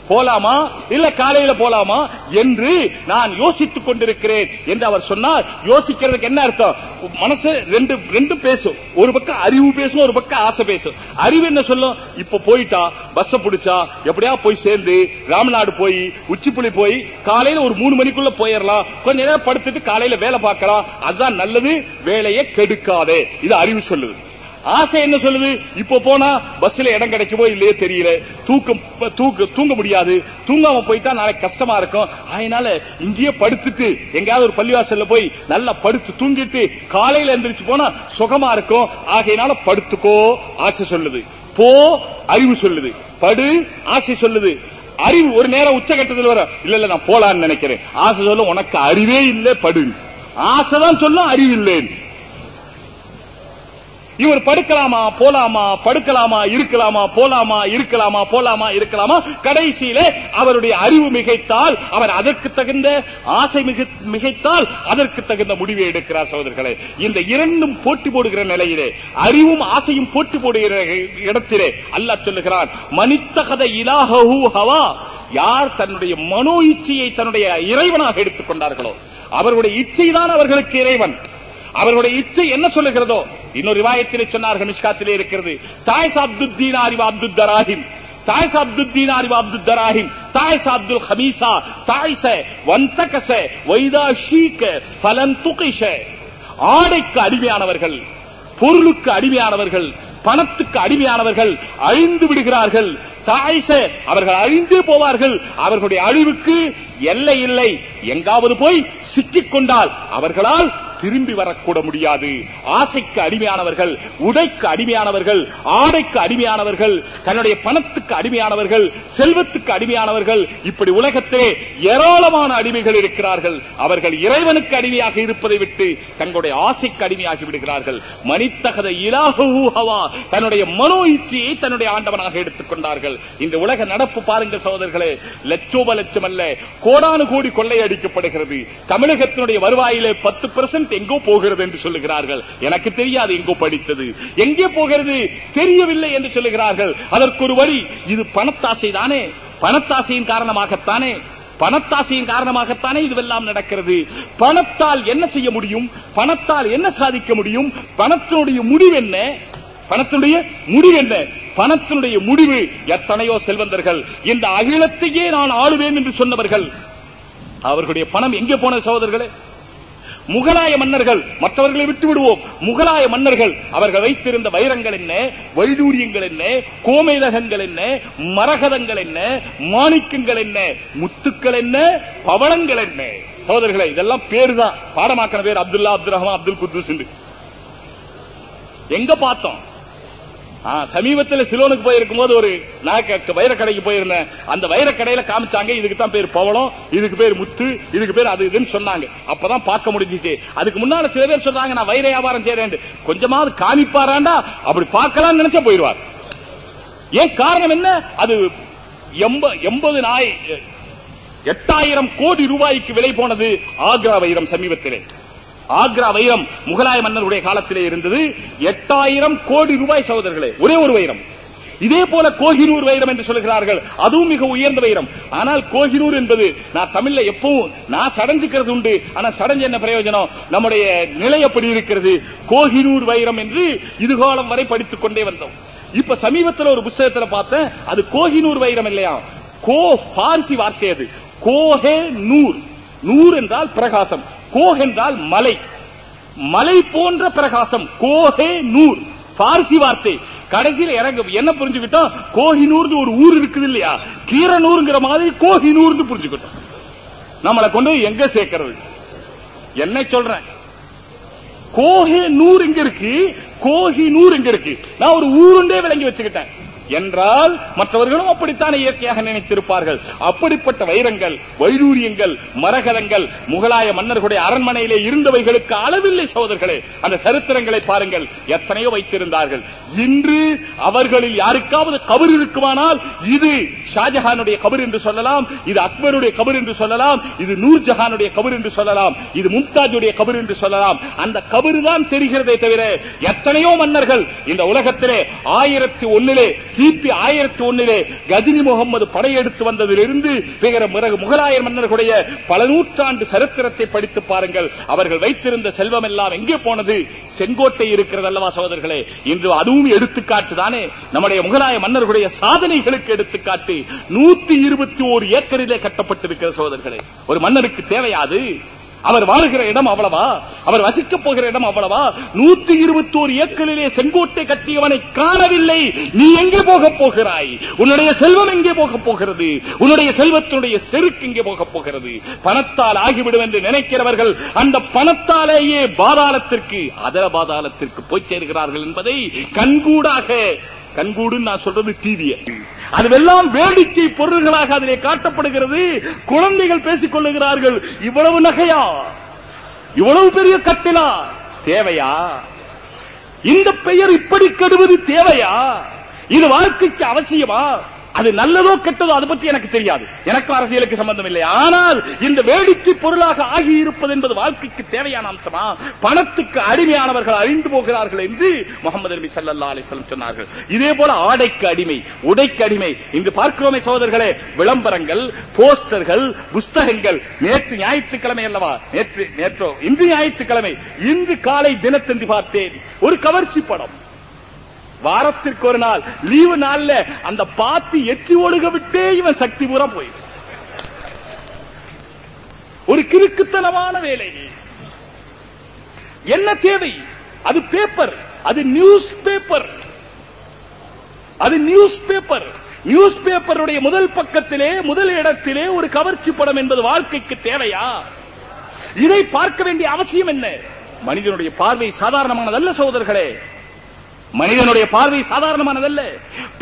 போலாமா? இல்ல காலையில போலாமா? என்று நான் யோசித்துக் கொண்டிருக்கிறேன் என்று அவர் சொன்னார். யோசிக்கிறதுக்கு என்ன அர்த்தம்? மனசு ரெண்டு ரெண்டு பேசும். ஒரு பக்கம் அறிவு பேசும் ஒரு பக்கம் ஆசை பேசும். அறிவு என்ன சொல்லும்? இப்ப போயிட்டா பஸ் பிடிச்சா எப்படியா போய் சேர்ந்து ராமநாடு போய் உச்சிப்புலி போய் காலையில ஒரு மூணு மணிக்குள்ள போயிடலாம் கொஞ்ச நேரம் படுத்துட்டு காலையில வேலை பார்க்கலாம். அதுதான் நல்லது. வேலையை கெடுக்காதே. இது அறிவு சொல்லுது. ஆசை என்ன சொல்லுது? இப்ப போனா பஸ்ல இடம் கிடைக்குமோ இல்லையே தெரியல. தூக்கம் தூக்க தூங்க முடியாது. தூங்காம போயிட்டா நாளைக்கு கஷ்டமா இருக்கும். அதனால இங்கேயே படுத்துட்டு எங்கேயாவது ஒரு பள்ளிவாசல்ல போய் நல்லா படுத்து தூங்கிட்டு காலையில எந்திரிச்சு போனா சுகமா இருக்கும். ஆகையினால படுத்துக்கோ ஆசை சொல்லுது. போ அறிவு சொல்லுது. படு ஆசை சொல்லுது. அறிவு ஒரு நேரம் உச்சகட்டத்தில் வர இல்ல இல்ல நான் போலான்னு நினைக்கிறேன். ஆசை சொல்ல உனக்கு அறிவே இல்லை படு. ஆசைதான் சொல்லும் அறிவு இல்லைன்னு. இவர் படுக்கலாமா போலாமா படுக்கலாமா இருக்கலாமா போலாமா இருக்கலாமா போலாமா இருக்கலாமா? கடைசியில அவருடைய அறிவு மிகைத்தால் அவர் அதற்கு தகுந்த ஆசை மிகைத்தால் அதற்கு தகுந்த முடிவை எடுக்கிறார் சகோதரர்களே. இந்த இரண்டும் போட்டி போடுகிற நிலையிலே அறிவும் ஆசையும் போட்டி போடுகிற இடத்திலே அல்லாஹ் சொல்லுகிறான் மனித்தகத இலாஹு ஹவா. யார் தன்னுடைய மனோ இச்சையை தன்னுடைய இறைவனாக எடுத்துக் கொண்டார்களோ அவருடைய இச்சைதான் அவர்களுக்கு இறைவன். அவர்களுடைய இச்சை என்ன சொல்லுகிறதோ இன்னொரு ரிவாயத்திலே சொன்னார்கள் மிஷ்காத்திலே இருக்கிறது. தாய்ஸ் அப்துத்தீன் அறிவு அப்துல் தராஹிம் தாய்ஸ் அப்துத்தீன் அறிவு அப்துல் தராஹிம் தாய்ஸ் அப்துல் ஹமீசா. தாய்ஸ வந்தகச வைதா ஷீக்க பலன் துகிஷ. ஆடைக்கு அடிமையானவர்கள் பொருளுக்கு அடிமையானவர்கள் பணத்துக்கு அடிமையானவர்கள் அழிந்து விடுகிறார்கள். அவர்கள் அழிந்தே போவார்கள். அவர்களுடைய அழிவுக்கு எல்லை இல்லை. எங்காவது போய் சிக்கிக் கொண்டால் அவர்களால் திரும்பி வரக்கூட முடியாது. ஆசைக்கு அடிமையானவர்கள் உடைக்கு அடிமையானவர்கள் ஆடைக்கு அடிமையானவர்கள் தன்னுடைய பணத்துக்கு அடிமையானவர்கள் செல்வத்துக்கு அடிமையானவர்கள் இப்படி உலகத்திலே ஏராளமான அடிமைகள் இருக்கிறார்கள். அவர்கள் இறைவனுக்கு அடிமையாக இருப்பதை விட்டு தங்களுடைய ஆசைக்கு அடிமையாகி விடுகிறார்கள். மனித்தகத இலாகுஹவா தன்னுடைய மனோ இச்சையை தன்னுடைய ஆண்டவனாக எடுத்துக் கொண்டார்கள். இந்த உலக நடப்பு பாருங்கள் சகோதரர்களே. லட்சோப லட்சம் அல்ல கோடானு கோடி கொள்ளையடிக்கப்படுகிறது. தமிழகத்தினுடைய வருவாயிலே பத்து பெர்சென்ட் எங்கோ போகிறது என்று சொல்லுகிறார்கள். எனக்கு தெரியாது எங்கோ படித்தது. எங்கே போகிறது? தெரியவில்லை என்று சொல்லுகிறார்கள். அதற்கு ஒரு வழி இது பணத்தாசை தானே. பணத்தாசையின் காரணமாகத்தானே. பணத்தாசையின் காரணமாகத்தானே இதுவெல்லாம் நடக்கிறது. பணத்தால் என்ன செய்ய முடியும்? பணத்தால் என்ன சாதிக்க முடியும்? பணத்தினுடைய முடிவு என்ன? பணத்தினுடைய முடிவு என்ன? பணத்தினுடைய முடிவு எத்தனையோ செல்வந்தர்கள் இந்த அகிலத்தையே நான் ஆளுவேன் என்று சொன்னவர்கள். அவர்களுடைய பணம் எங்கே போன சகோதரர்களே? முகலாய மன்னர்கள் மற்றவர்களை விட்டு விடுவோம் முகலாய மன்னர்கள் அவர்கள் வைத்திருந்த வைரங்கள் என்ன? வைடூரியங்கள் என்ன? கோமேதகங்கள் என்ன? மரகதங்கள் என்ன? மாணிக்கங்கள் என்ன? முத்துக்கள் என்ன? பவளங்கள் என்ன? சோதர்களே இதெல்லாம் பேரு தான் பாடமாக்கின பேர் அப்துல்லா அப்துல் ரஹ்மான் அப்துல் குத்தூஸ் எங்க பார்த்தோம்? சமீபத்தில் சிலோனுக்கு போயிருக்கும் போது ஒரு நான் வைரக்கடைக்கு போயிருந்தேன். அந்த வைரக்கடையில காமிச்சாங்க இதுக்கு தான் பேர் பவளம் இதுக்கு பேர் முத்து இதுக்கு பேர் அது இதுன்னு சொன்னாங்க. அப்பதான் பார்க்க முடிஞ்சிச்சு. அதுக்கு முன்னால சில பேர் சொல்றாங்க நான் வைர வியாபாரம் செய்யறேன் கொஞ்சமாவது காமிப்பாராண்டா அப்படி பார்க்கலாம்னு நினைச்சா போயிருவார் ஏன் காரணம் என்ன? அது எண்ப- எண்பது நாய் எட்டாயிரம் கோடி ரூபாய்க்கு விலை போனது ஆக்ரா வைரம் சமீபத்திலே. ஆக்ரா வைரம் முகலாய மன்னருடைய காலத்திலே இருந்தது. எட்டாயிரம் கோடி ரூபாய் சகோதரர்களே ஒரே ஒரு வைரம். இதே போல கோஹினூர் வைரம் என்று சொல்கிறார்கள். அதுவும் மிக உயர்ந்த வைரம். ஆனால் கோஹினூர் என்பது நான் தமிழ்ல எப்பவும் நான் சடஞ்சுக்கிறது உண்டு. ஆனா சடஞ்சு என்ன பிரயோஜனம்? நம்முடைய நிலை எப்படி இருக்கிறது? கோஹினூர் வைரம் என்று இதுகாலம் வரை படித்துக் கொண்டே வந்தோம். இப்ப சமீபத்தில் ஒரு புஸ்தகத்துல பார்த்தேன் அது கோஹினூர் வைரம் இல்லையா? கோ பார்சி வார்த்தை அது. கோஹே நூர் நூர் என்றால் பிரகாசம். கோஹ் என்றால் மலை. மலை போன்ற பிரகாசம். கோஹே நூர். பார்சி வார்த்தை. கடைசியில இறங்க என்ன புரிஞ்சுக்கிட்டோம்? கோஹினூர்னு ஒரு ஊர் இருக்குது இல்லையா? கீரனூர்ங்கிற மாதிரி கோஹினூர்னு புரிஞ்சுக்கிட்டோம். நம்மளை கொண்டு எங்க சேர்க்கிறது? என்ன சொல்றேன். கோஹே நூறு இங்க இருக்கு. கோஹி நூறு இங்க இருக்கு. நான் ஒரு ஊருண்டே விளங்கி வச்சுக்கிட்டேன். என்றால் மற்றவர்களும் அப்படித்தானே இயற்கையாக நினைத்திருப்பார்கள். அப்படிப்பட்ட வைரங்கள் வைரூரியங்கள் மரகதங்கள் முகலாய மன்னர்களுடைய அரண்மனையிலே இருந்தவைகளுக்கு அளவில்லை சோதர்களே அந்த சரித்திரங்களை பாருங்கள். எத்தனையோ வைத்திருந்தார்கள். இன்று அவர்களில் யாருக்காவது கபர் இருக்குமானால் இது ஷாஜஹானுடைய கபர் என்று சொல்லலாம் இது அக்பருடைய கபர் என்று சொல்லலாம் இது நூர்ஜஹானுடைய கபர் என்று சொல்லலாம் இது மும்தாஜுடைய கபர் என்று சொல்லலாம். அந்த கபரு தான் தெரிகிறதே தவிர எத்தனையோ மன்னர்கள் இந்த உலகத்திலே ஆயிரத்தி ஒன்னிலே கிபி ஆயிரத்தி ஒன்னிலே கஜினி முகமது படையெடுத்து வந்ததிலிருந்து பிறகு முகலாய மன்னர்களுடைய பல நூற்றாண்டு சரித்திரத்தை படித்து பாருங்கள். அவர்கள் வைத்திருந்த செல்வம் எல்லாம் எங்கே போனது? செங்கோட்டை இருக்கிறது அல்லவா சகோதரர்களே? இன்று அதுவும் எடுத்துக்காட்டு தானே? நம்முடைய முகலாய மன்னர்களுடைய சாதனைகளுக்கு எடுத்துக்காட்டு. நூத்தி இருபத்தி ஓரு ஏக்கரிலே கட்டப்பட்டிருக்கிற சோதர்களே ஒரு மன்னருக்கு தேவையாது அவர் வாழ்கிற இடம் அவ்வளவா? அவர் வசிக்க போகிற இடம் அவ்வளவா? நூத்தி இருபத்தோரு ஏக்கரிலே செங்கோட்டை கட்டியவனை காணவில்லை. நீ எங்கே போக போகிறாய்? உன்னுடைய செல்வம் எங்கே போக போகிறது? உன்னுடைய செல்வத்தினுடைய செருக்கு எங்கே போக போகிறது? பணத்தால் ஆகிவிடும் என்று நினைக்கிறவர்கள் அந்த பணத்தாலேயே பாதாளத்திற்கு அதர பாதாளத்திற்கு போய் சேர்கிறார்கள் என்பதை கண்கூடாக கண்கூடுன்னு நான் சொல்றது டிவியை. அதுவெல்லாம் வேடிக்கை பொருள்களாக அதிலே காட்டப்படுகிறது. குழந்தைகள் பேசிக் கொள்ளுகிறார்கள். இவ்வளவு நகையா? இவ்வளவு பெரிய கட்டிலா? தேவையா? இந்த பெயர் இப்படி கெடுவது தேவையா? இது வாழ்க்கைக்கு அவசியமா? அது நல்லதோ கெட்டதோ அது பற்றி எனக்கு தெரியாது. எனக்கு அரசியலுக்கு சம்பந்தம் இல்லை ஆனால் இந்த வேடிக்கை பொருளாக ஆகி இருப்பது என்பது வாழ்க்கைக்கு தேவையான அம்சமா? பணத்துக்கு அடிமையானவர்கள் அழிந்து போகிறார்கள் என்று முகமது நபி சல்லா அலிஸ்லம் சொன்னார்கள். இதே போல ஆடைக்கு அடிமை உடைக்கு அடிமை. இன்று பார்க்கிறோமே சோதர்களே விளம்பரங்கள் போஸ்டர்கள் புஸ்தகங்கள். நேற்று ஞாயிற்றுக்கிழமை அல்லவா? நேற்று நேற்றோ இன்று ஞாயிற்றுக்கிழமை. இன்று காலை தினத்தந்தி பார்த்தேன். ஒரு கவர்ச்சி படம். வாரத்திற்கு ஒரு நாள் லீவு நாள்ல அந்த பாத்தி எச்சி ஒழுக விட்டே இவன் சக்தி பூரா போயிடு ஒரு கிறுக்குத்தனமான வேலை. என்ன தேவை? அது பேப்பர் அது நியூஸ் பேப்பர் அது நியூஸ் பேப்பர் நியூஸ் பேப்பருடைய முதல் பக்கத்திலே முதல் இடத்திலே ஒரு கவர்ச்சி படம் என்பது வாழ்க்கைக்கு தேவையா? இதை பார்க்க வேண்டிய அவசியம் என்ன? மனிதனுடைய பார்வை சாதாரணமானதல்ல சகோதரர்களே. மனிதனுடைய பார்வை சாதாரணமானதல்ல.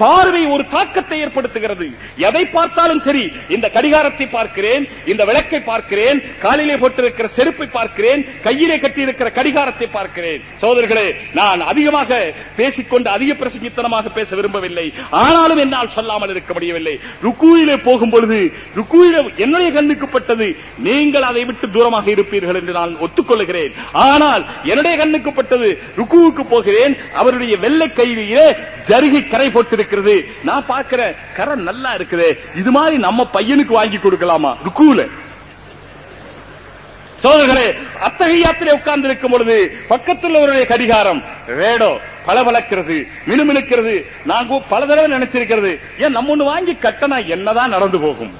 பார்வை ஒரு தாக்கத்தை ஏற்படுத்துகிறது. எதை பார்த்தாலும் சரி இந்த கடிகாரத்தை பார்க்கிறேன் இந்த விளக்கை பார்க்கிறேன் காலிலே போட்டிருக்கிற செருப்பை பார்க்கிறேன் கையிலே கட்டியிருக்கிற கடிகாரத்தை பார்க்கிறேன். சோதர்களே நான் அதிகமாக பேசிக்கொண்டு அதிக பிரசங்கித்தனமாக பேச விரும்பவில்லை. ஆனாலும் என்னால் சொல்லாமல் இருக்க முடியவில்லை. ருக்குவிலே போகும் பொழுது ருக்குவிலே என்னுடைய கண்ணுக்கு பட்டது நீங்கள் அதை விட்டு தூரமாக இருப்பீர்கள் என்று நான் ஒத்துக்கொள்கிறேன் ஆனால் என்னுடைய கண்ணுக்கு பட்டது ருக்குவுக்கு போகிறேன் அவருடைய என்னுடைய வெள்ளை கையிலே ஜருகி கரை போட்டிருக்கிறது. நான் பார்க்கிறேன் கரை நல்லா இருக்குது. இது மாதிரி நம்ம பையனுக்கு வாங்கி கொடுக்கலாமா? ருக்குல. சோதர்களே அத்தகையாத்திலே உட்கார்ந்து இருக்கும் பொழுது பக்கத்தில் ஒரு கடிகாரம் ரேடோ பளபளக்கிறது மினுமினுக்கிறது. நாங்க பல தடவை நினைச்சிருக்கிறது ஏன் நம்ம ஒண்ணு வாங்கி கட்டணம் என்னதான் நடந்து போகும்?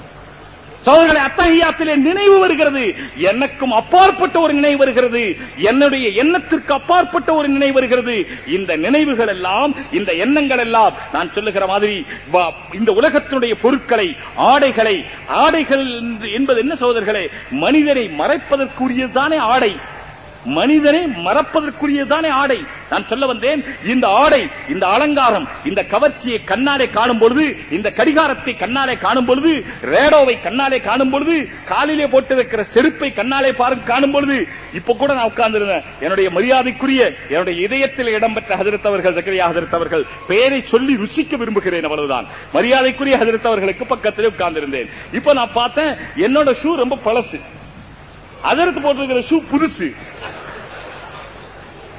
சோதர்களை அத்தகையாத்திலே நினைவு வருகிறது. எனக்கும் அப்பாற்பட்ட ஒரு நினைவு வருகிறது. என்னுடைய எண்ணத்திற்கு அப்பாற்பட்ட ஒரு நினைவு வருகிறது. இந்த நினைவுகள் எல்லாம் இந்த எண்ணங்கள் எல்லாம் நான் சொல்லுகிற மாதிரி வா- இந்த உலகத்தினுடைய பொருட்களை ஆடைகளை ஆடைகள் என்று- என்பது என்ன சோதர்களே மனிதனை மறைப்பதற்குரியதுதானே ஆடை. மனிதனை மறப்பதற்குரியதானே ஆடை? நான் சொல்ல வந்தேன் இந்த ஆடை இந்த அலங்காரம் இந்த கவர்ச்சியை கண்ணாலே காணும் பொழுது இந்த கடிகாரத்தை கண்ணாலே காணும் பொழுது ரேடோவை கண்ணாலே காணும் பொழுது காலிலே போட்டு வைக்கிற செருப்பை கண்ணாலே பார்க்க காணும் பொழுது இப்ப கூட நான் உட்கார்ந்திருந்தேன். என்னுடைய மரியாதைக்குரிய என்னுடைய இதயத்தில் இடம்பெற்ற ஹதரத்தவர்கள் ஜக்கரியா ஹதரத்தவர்கள் பெயரை சொல்லி ருசிக்க விரும்புகிறேன் அவ்வளவுதான். மரியாதைக்குரிய ஹதரத்தவர்களுக்கு பக்கத்திலே உட்கார்ந்திருந்தேன். இப்ப நான் பார்த்தேன் என்னோட ஷூ ரொம்ப பழசு. அதற்கு போட்டிருக்கிற ஷூ புதுசு.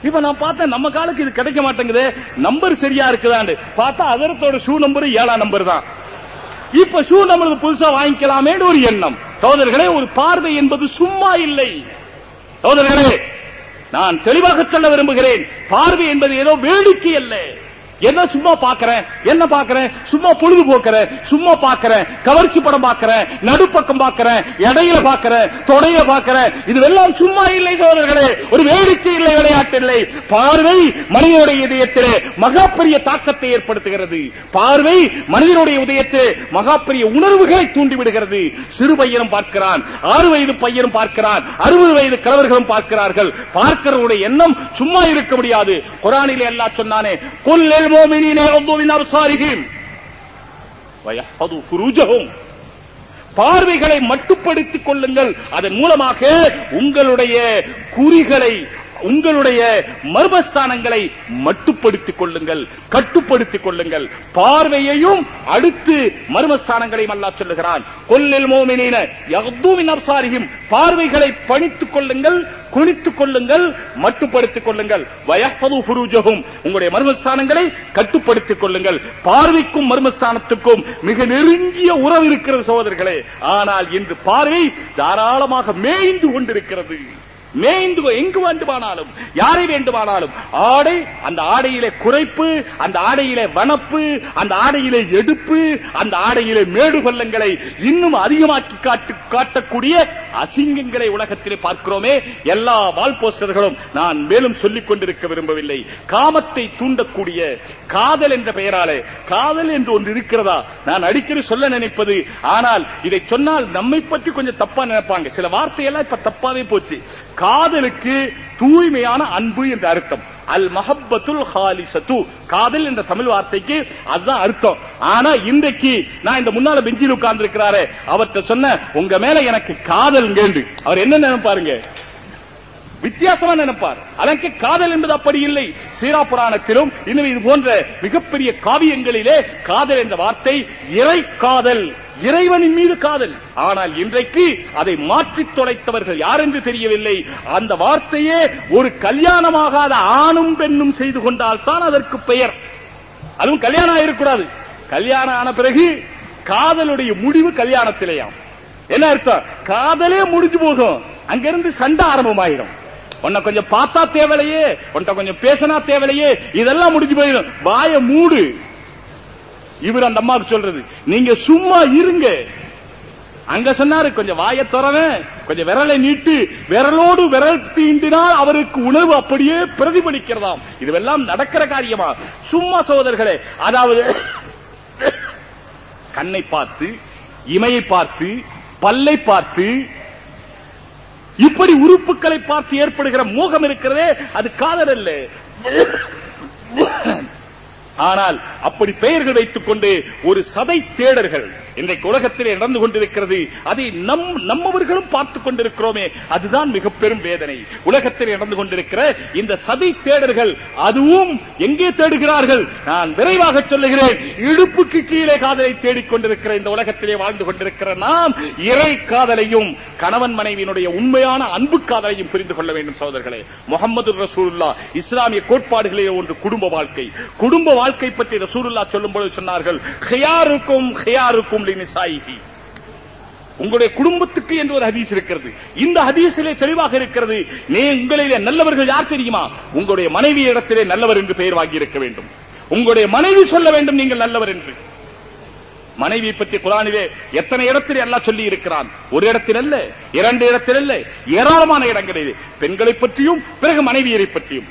இப்ப நான் பார்த்தேன் நம்ம காலுக்கு இது கிடைக்க மாட்டேங்குது. நம்பர் சரியா இருக்குதான்னு. பார்த்தா அதரத்தோட ஷூ நம்பர் ஏழாம் நம்பர் தான். இப்ப ஷூ நம்மளுக்கு புதுசா வாங்கிக்கலாமேன்னு ஒரு எண்ணம். சகோதரர்களே ஒரு பார்வை என்பது சும்மா இல்லை. சகோதரர்களே நான் தெளிவாக சொல்ல விரும்புகிறேன். பார்வை என்பது ஏதோ வேடிக்கை அல்ல. என்ன சும்மா பாக்குறேன்? என்ன பாக்குறேன்? சும்மா பொழுது போக்குறேன் சும்மா பாக்குறேன். கவர்ச்சி படம் பாக்குறேன். நடுப்பக்கம் பாக்குறேன். இடையில பாக்குறேன். தொடையில பாக்குறேன். இதுவெல்லாம் சும்மா இல்லை சோழர்களே ஒரு வேடிக்கை இல்லை விளையாட்டு இல்லை. பார்வை மனிதனுடைய இதயத்திலே மகாப்பெரிய தாக்கத்தை ஏற்படுத்துகிறது. பார்வை மனிதனுடைய உதயத்தை மகாப்பெரிய உணர்வுகளை தூண்டிவிடுகிறது. சிறு பையனும் பார்க்கிறான். ஆறு வயது பையனும் பார்க்கிறான். அறுபது வயது கிழவர்களும் பார்க்கிறார்கள். பார்க்கிறவருடைய எண்ணம் சும்மா இருக்க முடியாது. குரானிலே அல்லாஹ் சொன்னானே குல் المؤمنين يغضوا من أبصارهم ويحفظوا فروجهم பார்வைகளை மட்டுப்படுத்திக் கொள்ளுங்கள் அதன் மூலமாக உங்களுடைய குறிகளை உங்களுடைய மர்மஸ்தானங்களை மட்டுப்படுத்திக் கொள்ளுங்கள் கட்டுப்படுத்திக் கொள்ளுங்கள். பார்வையையும் அடுத்து மர்மஸ்தானங்களையும் அல்லா சொல்லுகிறான். கொல்லில் மோமினின அப்சாரியும் பார்வைகளை பணித்துக் கொள்ளுங்கள் குனித்துக் கொள்ளுங்கள் மட்டுப்படுத்திக் கொள்ளுங்கள். வயப்பது ஃபுரூஜஹும். உங்களுடைய மர்மஸ்தானங்களை கட்டுப்படுத்திக் கொள்ளுங்கள். பார்வைக்கும் மர்மஸ்தானத்துக்கும் மிக நெருங்கிய உறவு இருக்கிறது சகோதரர்களே. ஆனால் இன்று பார்வை தாராளமாக மேய்ந்து கொண்டிருக்கிறது. மேய்ந்து எங்கு வேண்டுமானாலும் யாரை வேண்டுமானாலும் ஆடை அந்த ஆடையிலே குறைப்பு அந்த ஆடையிலே வனப்பு அந்த ஆடையிலே எடுப்பு அந்த ஆடையிலே மேடு பள்ளங்களை இன்னும் அதிகமாக்கி காட்டு காட்டக்கூடிய அசிங்கங்களை உலகத்திலே பார்க்கிறோமே எல்லா வால் போஸ்டர்களும் நான் மேலும் சொல்லிக் கொண்டிருக்க விரும்பவில்லை. காமத்தை தூண்டக்கூடிய காதல் என்ற பெயராலே காதல் என்று ஒன்று இருக்கிறதா? நான் அடிக்கடி சொல்ல நினைப்பது ஆனால் இதை சொன்னால் நம்மை பற்றி கொஞ்சம் தப்பா நினைப்பாங்க. சில வார்த்தையெல்லாம் இப்ப தப்பாவே போச்சு. காதலுக்கு தூய்மையான அன்பு என்ற அர்த்தம். அல் மஹப்பத்துல் ஹாலிசத்து. காதல் என்ற தமிழ் வார்த்தைக்கு அதுதான் அர்த்தம். ஆனா இன்றைக்கு நான் இந்த முன்னால பெஞ்சில் உட்கார்ந்து இருக்கிறாரு அவர்கிட்ட சொன்ன உங்க மேல எனக்கு காதல் கேண்டு. அவர் என்ன நினைப்பாருங்க? வித்தியாசமா நினைப்பார். அதற்கு காதல் என்பது அப்படி இல்லை. சீரா புராணத்திலும் இன்னும் இது போன்ற மிகப்பெரிய காவியங்களிலே காதல் என்ற வார்த்தை இறை காதல் இறைவனின் மீது காதல். ஆனால் இன்றைக்கு அதை மாற்றித் தொலைத்தவர்கள் யார் என்று தெரியவில்லை. அந்த வார்த்தையே ஒரு கல்யாணமாகாத ஆணும் பெண்ணும் செய்து கொண்டால் தான் அதற்கு பெயர். அதுவும் கல்யாணம் ஆயிருக்கூடாது. கல்யாணம் ஆன பிறகு காதலுடைய முடிவு கல்யாணத்திலேயாம். என்ன அர்த்தம்? காதலே முடிஞ்சு போகும். அங்கிருந்து சண்டை ஆரம்பமாயிடும். உன்னை கொஞ்சம் பார்த்தா தேவலையே உன்கிட்ட கொஞ்சம் பேசினா தேவலையே இதெல்லாம் முடிஞ்சு போயிடும். வாய மூடு. இவர் அந்த அம்மாவுக்கு சொல்றது நீங்க சும்மா இருங்க. அங்க சொன்னாரு கொஞ்சம் வாய துறவன் கொஞ்சம் விரலை நீட்டு. விரலோடு விரல் தீண்டினால் அவருக்கு உணர்வு அப்படியே பிரதிபலிக்கிறதாம். இதுவெல்லாம் நடக்கிற காரியமா? சும்மா சோதர்களே அதாவது கண்ணை பார்த்து இமையை பார்த்து பல்லை பார்த்து இப்படி உறுப்புகளை பார்த்து ஏற்படுகிற மோகம் இருக்கிறதே அது காதல் அல்ல. ஆனால் அப்படி பெயர்கள் வைத்துக் கொண்டு ஒரு சதை தேடர்கள். இன்றைக்கு உலகத்திலே நடந்து கொண்டிருக்கிறது. அதை நம் நம்மவர்களும் பார்த்துக் கொண்டிருக்கிறோமே. அதுதான் மிக பெரும் வேதனை. உலகத்திலே நடந்து கொண்டிருக்கிற இந்த சதி தேடர்கள் அதுவும் எங்கே தேடுகிறார்கள்? நான் விரைவாக சொல்லுகிறேன். இடுப்புக்கு கீழே காதலை தேடிக்கொண்டிருக்கிற இந்த உலகத்திலே வாழ்ந்து கொண்டிருக்கிற நாம் இறை காதலையும் கணவன் மனைவியினுடைய உண்மையான அன்பு காதலையும் புரிந்து கொள்ள வேண்டும் சகோதரர்களே. முகமது ரசூல்லா இஸ்லாமிய கோட்பாடுகளில் ஒன்று குடும்ப வாழ்க்கை. குடும்ப வாழ்க்கை பற்றி ரசூல்லா சொல்லும் பொழுது சொன்னார்கள் ஹியாருக்கும் ஹியாருக்கும் நிசாயிகி உங்களுடைய குடும்பத்துக்கு என்று ஒரு ஹதீஸ் இருக்கிறது. இந்த ஹதீஸிலே தெளிவாக இருக்கிறது நீ உங்களிலே நல்லவர்கள் யார் தெரியுமா? உங்களுடைய மனைவி இடத்திலே நல்லவர் என்று பெயர் வாங்கி இருக்க வேண்டும். உங்களுடைய மனைவி சொல்ல வேண்டும் நீங்கள் நல்லவர் என்று. மனைவி பற்றி குரானிலே எத்தனை இடத்தில் எல்லாம் சொல்லி இருக்கிறான்? ஒரு இடத்தில் அல்ல இரண்டு இடத்தில் அல்ல ஏராளமான இடங்களில் பெண்களை பற்றியும் பிறகு மனைவியரை பற்றியும்.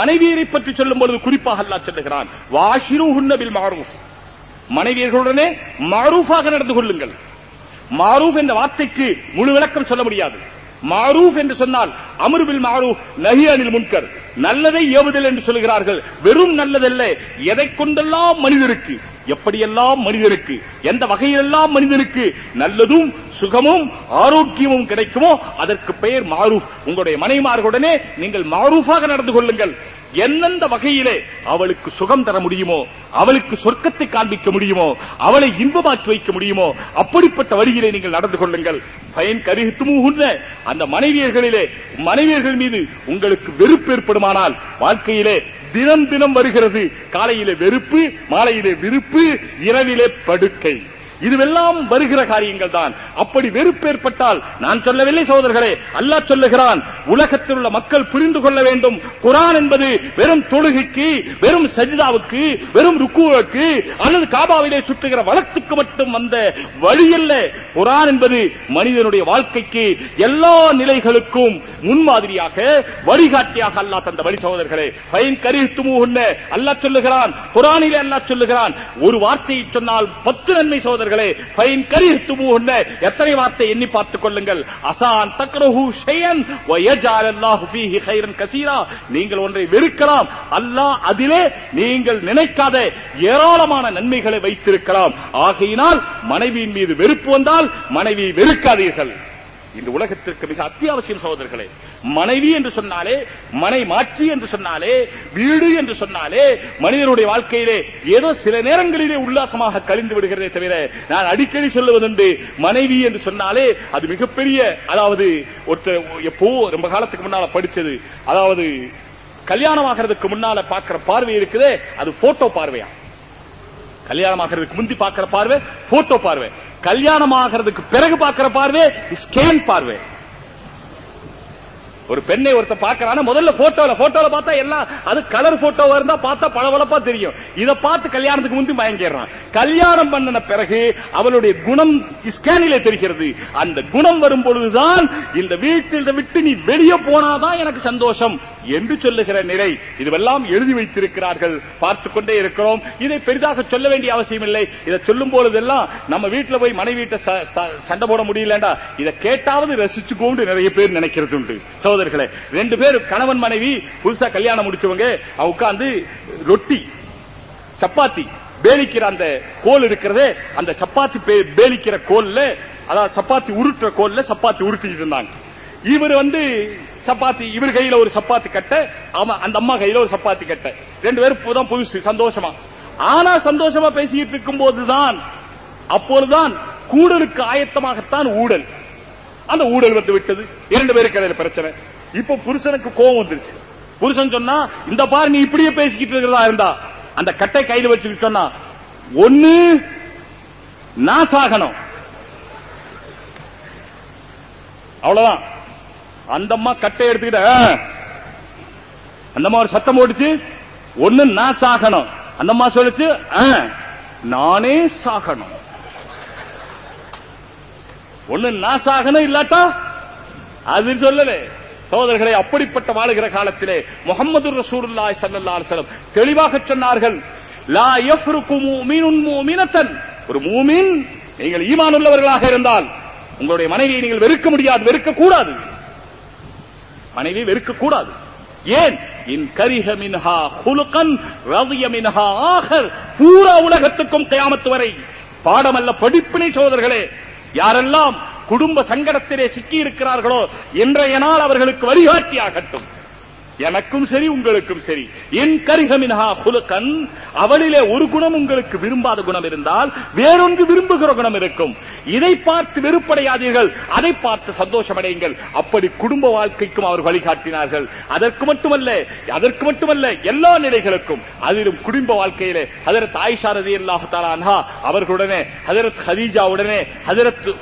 மனைவியரை பற்றி சொல்லும் பொழுது குறிப்பாக அல்லாஹ் சொல்லுகிறான் வாஷிரு ஹுன்னபில் மாரூஃப். மனைவியர்களுடனே மாரூஃபாக நடந்து கொள்ளுங்கள். மாரூஃப் என்ற வார்த்தைக்கு முழு விளக்கம் சொல்ல முடியாது. மாரூஃப் என்று சொன்னால் அமருபில் மாரூஃப் நகி அனில் முன்கர். நல்லதை ஏவுதல் என்று சொல்கிறார்கள். வெறும் நல்லதல்ல எதை கொண்டெல்லாம் மனிதருக்கு? எப்படியெல்லாம் மனிதனுக்கு எந்த வகையிலெல்லாம் மனிதனுக்கு நல்லதும் சுகமும் ஆரோக்கியமும் கிடைக்குமோ அதற்கு பெயர் மாரூஃப். உங்களுடைய மனைமார்களுடனே நீங்கள் மாரூஃபாக நடந்து கொள்ளுங்கள். எந்தெந்த வகையிலே அவளுக்கு சுகம் தர முடியுமோ அவளுக்கு சொர்க்கத்தை காண்பிக்க முடியுமோ அவளை இன்பமாக்கி வைக்க முடியுமோ அப்படிப்பட்ட வழியிலே நீங்கள் நடந்து கொள்ளுங்கள். பயன் கருத்துமுகுன்ற அந்த மனைவியர்களிலே மனைவியர்கள் மீது உங்களுக்கு வெறுப்பு ஏற்படுமானால் வாழ்க்கையிலே தினம் தினம் வருகிறது. காலையிலே வெறுப்பு மாலையிலே விருப்பு இரவிலே படுக்கை. இதுவெல்லாம் வருகிற காரியங்கள் தான் அப்படி வெறுப்பு ஏற்பட்டால் நான் சொல்லவில்லை சகோதரர்களே அல்லாஹ் சொல்லுகிறான் உலகத்தில் உள்ள மக்கள் புரிந்து கொள்ள வேண்டும். குரான் என்பது வெறும் தொழுகைக்கு வெறும் சஜிதாவுக்கு வெறும் ருக்குவுக்கு அல்லது காபாவிலே சுற்றுகிற வழக்குக்கு மட்டும் வந்த வழி அல்ல குரான் என்பது மனிதனுடைய வாழ்க்கைக்கு எல்லா நிலைகளுக்கும் முன்மாதிரியாக வழிகாட்டியாக அல்லாஹ் தந்த வழி சகோதரர்களே. பயன் கரித்துமு அல்லாஹ் சொல்லுகிறான் குரானிலே அல்லாஹ் சொல்லுகிறான் ஒரு வார்த்தையை சொன்னால் பத்து நன்மை சகோதரர்களே எத்தனை வார்த்தை எண்ணி பார்த்துக் கொள்ளுங்கள். அசான் தக்ரஹு ஷையன் வயஜால் ஃபீஹி கைரன் கசீரா. நீங்கள் ஒன்றை வெறுக்கலாம். அல்லாஹ் அதிலே நீங்கள் நினைக்காத ஏராளமான நன்மைகளை வைத்திருக்கலாம். ஆகையினால் மனைவியின் மீது வெறுப்பு வந்தால் மனைவியை வெறுக்காதீர்கள். இந்த உலகத்திற்கு மிக அத்தியாவசியம் சகோதரர்களே மனைவி என்று சொன்னாலே மனை மாற்றி என்று சொன்னாலே வீடு என்று சொன்னாலே மனிதனுடைய வாழ்க்கையிலே ஏதோ சில நேரங்களிலே உல்லாசமாக கழிந்து விடுகிறதே தவிர நான் அடிக்கடி சொல்லுவதுண்டு மனைவி என்று சொன்னாலே அது மிகப்பெரிய அதாவது ஒருத்தர் எப்போ ரொம்ப காலத்துக்கு முன்னால படிச்சது அதாவது கல்யாணம் ஆகிறதுக்கு முன்னால பார்க்கிற பார்வை இருக்குதே அது போட்டோ பார்வையா? கல்யாணம் ஆகிறதுக்கு முந்தி பார்க்கிற பார்வை போட்டோ பார்வை. கல்யாணம் ஆகிறதுக்கு பிறகு பார்க்கிற பார்வை ஸ்கேன் பார்வை. ஒரு பெண்ணை ஒருத்த பார்க்கறான முதல்ல போட்டோல போட்டோல பார்த்தா எல்லாம் அது கலர் போட்டோவா இருந்தா பார்த்தா பளபளப்பா தெரியும். இத பார்த்து கல்யாணத்துக்கு முந்தி பயங்கிடுறான் கல்யாணம் பண்ணின பிறகு அவளுடைய குணம் ஸ்கேனில தெரிகிறது. அந்த குணம் வரும் பொழுதுதான் இந்த வீட்டில் விட்டு நீ வெளியே போனாதான் எனக்கு சந்தோஷம். என்று சொல்லுகிற நிலை இதுவெல்லாம் எழுதி வைத்திருக்கிறார்கள். பார்த்துக் கொண்டே இருக்கிறோம். இதை பெரிதாக சொல்ல வேண்டிய அவசியம் இல்லை. இதை சொல்லும் பொழுதெல்லாம் நம்ம வீட்டுல போய் மனைவி ச- ச- சண்டை போட முடியலண்டா? இதை கேட்டாவது ரசிச்சுக்கோண்டு நிறைய பேர் நினைக்கிறது உண்டு. சகோதரர்களே ரெண்டு பேர் கணவன் மனைவி புதுசா கல்யாணம் முடிச்சவங்க அவங்க உட்கார்ந்து ரொட்டி சப்பாத்தி பேலிக்கிற அந்த கோல் இருக்கிறதே அந்த சப்பாத்தி பே- பேலிக்கிற கோல்ல அதாவது சப்பாத்தி உருட்டுற கோல்ல சப்பாத்தி உருட்டிட்டு இருந்தாங்க. இவர் வந்து சப்பாத்தி இவர் கையில ஒரு சப்பாத்தி கட்ட அவன் அந்த அம்மா கையில ஒரு சப்பாத்தி கட்ட. ரெண்டு பேரும் இப்பதான் புதுசு சந்தோஷமா. ஆனா சந்தோஷமா பேசிட்டு இருக்கும் போதுதான் அப்போதுதான் கூடலுக்கு ஆயத்தமாகத்தான் ஊடல். அந்த ஊழல் வந்து விட்டது. இரண்டு பேருக்கு இடையில பிரச்சனை. இப்ப புருஷனுக்கு கோபம் வந்துருச்சு. புருஷன் சொன்னா இந்த பாரு நீ இப்படியே பேசிக்கிட்டு இருக்கிறதா இருந்தா? அந்த கட்டை கையில வச்சுட்டு சொன்னா ஒண்ணு நான் சாகணும். அவ்வளவுதான். அந்த அம்மா கட்டை எடுத்துக்கிட்ட. அந்த அம்மா ஒரு சத்தம் போட்டுச்சு. ஒண்ணு நான் சாகணும். அந்த அம்மா சொல்லுச்சு நானே சாகணும். ஒண்ணு நான் சாகணும் இல்லாட்டா? அது சொல்லல. சோதரர்களை அப்படிப்பட்ட வாழுகிற காலத்திலே முகமது ரசூலுல்லாஹி ஸல்லல்லாஹு அலைஹி தெளிவாக சொன்னார்கள். லா யஃப்ருக்கு முஃமினுன் முஃமினத்தன் ஒரு மூமின் நீங்கள் ஈமான் உள்ளவர்களாக இருந்தால் உங்களுடைய மனைவியை நீங்கள் வெறுக்க முடியாது வெறுக்க கூடாது. மனைவி வெறுக்க கூடாது ஏன்? இன் கரிக மின்ஹா ஹுலுகன் ரவிய மின்ஹா ஆகர் பூரா உலகத்துக்கும் கயாமத்து வரை. பாடமல்ல படிப்பினை சோதர்களே யாரெல்லாம் குடும்ப சங்கடத்திலே சிக்கி இருக்கிறார்களோ இன்றைய நாள் அவர்களுக்கு வழிகாட்டியாகட்டும். எனக்கும் சரி உங்களுக்கும் சரி. என் கரிகமினா குலுக்கன் அவளிலே ஒரு குணம் உங்களுக்கு விரும்பாத குணம் இருந்தால் வேறொன்று விரும்புகிற குணம் இருக்கும். இதை பார்த்து வெறுப்படையாதீர்கள் அதை பார்த்து சந்தோஷமடையுங்கள். அப்படி குடும்ப வாழ்க்கைக்கும் அவர் வழிகாட்டினார்கள். அதற்கு மட்டுமல்ல அதற்கு மட்டுமல்ல எல்லா நிலைகளுக்கும். அதிலும் குடும்ப வாழ்க்கையிலே ஹதரத் ஆயிஷா ரதி அல்லாஹு அவர்களுடனே ஹதரத் ஹதீஜா உடனே ஹதரத்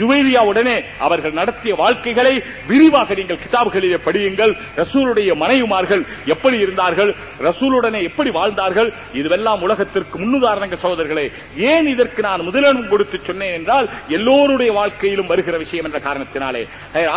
ஜுவைரியா உடனே அவர்கள் நடத்திய வாழ்க்கைகளை விரிவாக நீங்கள் கிதாபுகளிலே படியுங்கள். ரசூல் ரசூலுடைய மனைவிமார்கள் எப்படி இருந்தார்கள்? ரசூலுடனே எப்படி வாழ்ந்தார்கள்? இதுவெல்லாம் உலகத்திற்கு முன்னுதாரணங்கள் சகோதரர்களே. ஏன் இதற்கு நான் முதலிடம் கொடுத்து சொன்னேன் என்றால் எல்லோருடைய வாழ்க்கையிலும் வருகிற விஷயம் என்ற காரணத்தினாலே.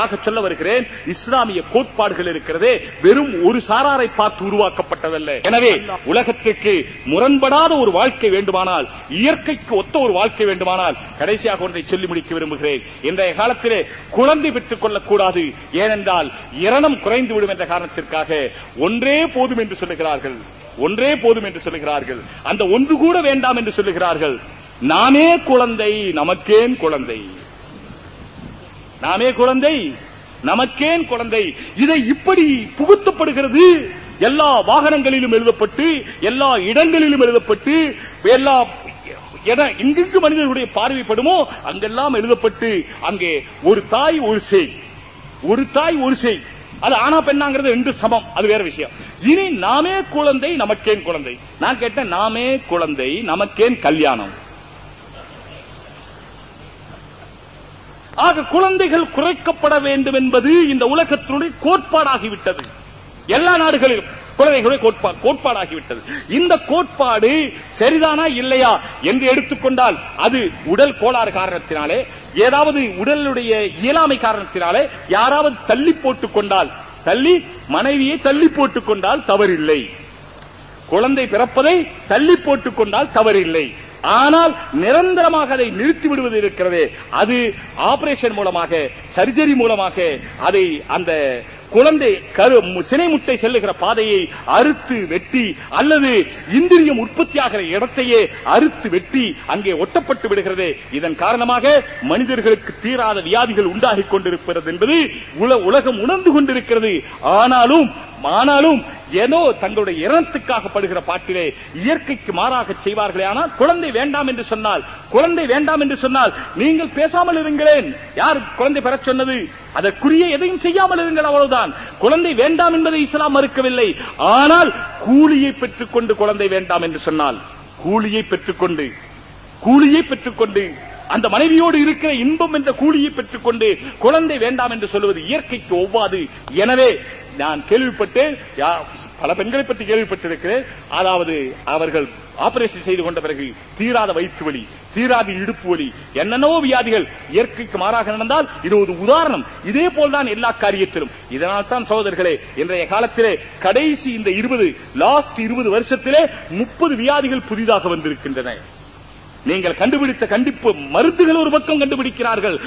ஆக சொல்ல வருகிறேன் இஸ்லாமிய கோட்பாடுகள் இருக்கிறதே வெறும் ஒரு சாராரை பார்த்து உருவாக்கப்பட்டதல்ல. எனவே உலகத்திற்கு முரண்படாத ஒரு வாழ்க்கை வேண்டுமானால் இயற்கைக்கு ஒத்த ஒரு வாழ்க்கை வேண்டுமானால் கடைசியாக ஒன்றை சொல்லி முடிக்க விரும்புகிறேன். இன்றைய காலத்திலே குழந்தை பெற்றுக் கொள்ளக்கூடாது. ஏனென்றால் இரணம் குறைந்து விடும் என்ற காரணத்திற்காக ஒன்றே போதும் என்று சொல்லுகிறார்கள். ஒன்றே போதும் என்று சொல்லுகிறார்கள். அந்த ஒன்று கூட வேண்டாம் என்று சொல்லுகிறார்கள். நாமே குழந்தை நமக்கேன் குழந்தை. நாமே குழந்தை நமக்கேன் குழந்தை. இதை இப்படி புகுத்தப்படுகிறது. எல்லா வாகனங்களிலும் எழுதப்பட்டு எல்லா இடங்களிலும் எழுதப்பட்டு எல்லா எங்கெங்கு மனிதர்களுடைய பார்வைப்படுமோ அங்கெல்லாம் எழுதப்பட்டு அங்கே ஒரு தாய் ஒரு செய். ஒரு தாய் ஒரு செய். அது ஆனா பெண்ணாங்கிறது ரெண்டு சமம். அது வேற விஷயம். இனி நாமே குழந்தை நமக்கேன் குழந்தை. நான் கேட்டேன் நாமே குழந்தை நமக்கேன் கல்யாணம். ஆக குழந்தைகள் குறைக்கப்பட வேண்டும் என்பது இந்த உலகத்தினுடைய கோட்பாடாகிவிட்டது. எல்லா நாடுகளிலும். குழந்தைகளுடைய கோட்பாடு கோட்பாடாகிவிட்டது. இந்த கோட்பாடு சரிதானா இல்லையா என்று எடுத்துக்கொண்டால் அது உடல் கோளாறு காரணத்தினாலே ஏதாவது உடலுடைய இயலாமை காரணத்தினாலே யாராவது தள்ளி போட்டுக் கொண்டால் தள்ளி மனைவியை தள்ளி போட்டுக் கொண்டால் தவறில்லை. குழந்தை பிறப்பதை தள்ளி போட்டுக் கொண்டால் தவறில்லை. ஆனால் நிரந்தரமாக அதை நிறுத்தி விடுவது இருக்கிறது அது ஆபரேஷன் மூலமாக சர்ஜரி மூலமாக அதை அந்த குழந்தை கரு சினை முட்டை செல்லுகிற பாதையை அறுத்து வெட்டி அல்லது இந்திரியம் உற்பத்தியாகிற இடத்தையே அறுத்து வெட்டி அங்கே ஒட்டப்பட்டு விடுகிறது. இதன் காரணமாக மனிதர்களுக்கு தீராத வியாதிகள் உண்டாகிக் கொண்டிருக்கிறது என்பது உலகம் உணர்ந்து கொண்டிருக்கிறது. ஆனாலும் ஆனாலும் ஏதோ தங்களுடைய இரணத்துக்காக படுகிற பாட்டிலே இயற்கைக்கு மாறாக செய்வார்களே. ஆனால் குழந்தை வேண்டாம் என்று சொன்னால் குழந்தை வேண்டாம் என்று சொன்னால் நீங்கள் பேசாமல் இருங்களேன். யார் குழந்தை பெறச் சொன்னது? அதற்குரிய எதையும் செய்யாமல் இருங்கள் அவ்வளவுதான். குழந்தை வேண்டாம் என்பதை இஸ்லாம் மறுக்கவில்லை. ஆனால் கூலியை பெற்றுக்கொண்டு குழந்தை வேண்டாம் என்று சொன்னால் கூலியை பெற்றுக்கொண்டு கூலியை பெற்றுக்கொண்டு அந்த மனைவியோடு இருக்கிற இன்பம் என்ற கூலியை பெற்றுக்கொண்டு குழந்தை வேண்டாம் என்று சொல்வது இயற்கைக்கு ஒவ்வாது. எனவே நான் கேள்விப்பட்டேன் பல பெண்களை பற்றி கேள்விப்பட்டிருக்கிறேன். அதாவது அவர்கள் ஆபரேஷன் செய்து கொண்ட பிறகு தீராத வயிற்று வலி தீராத இடுப்பு வலி என்னென்னவோ வியாதிகள் இயற்கைக்கு மாறாக நடந்தால் இது ஒரு உதாரணம். இதே போல்தான் எல்லா காரியத்திலும். இதனால் தான் சகோதரர்களே இன்றைய காலத்திலே கடைசி இந்த இருபது லாஸ்ட் இருபது வருஷத்திலே முப்பது வியாதிகள் புதிதாக வந்திருக்கின்றன. நீங்கள் கண்டுபிடித்த கண்டிப்பு மருந்துகள் ஒரு பக்கம் கண்டுபிடிக்கிறார்கள்.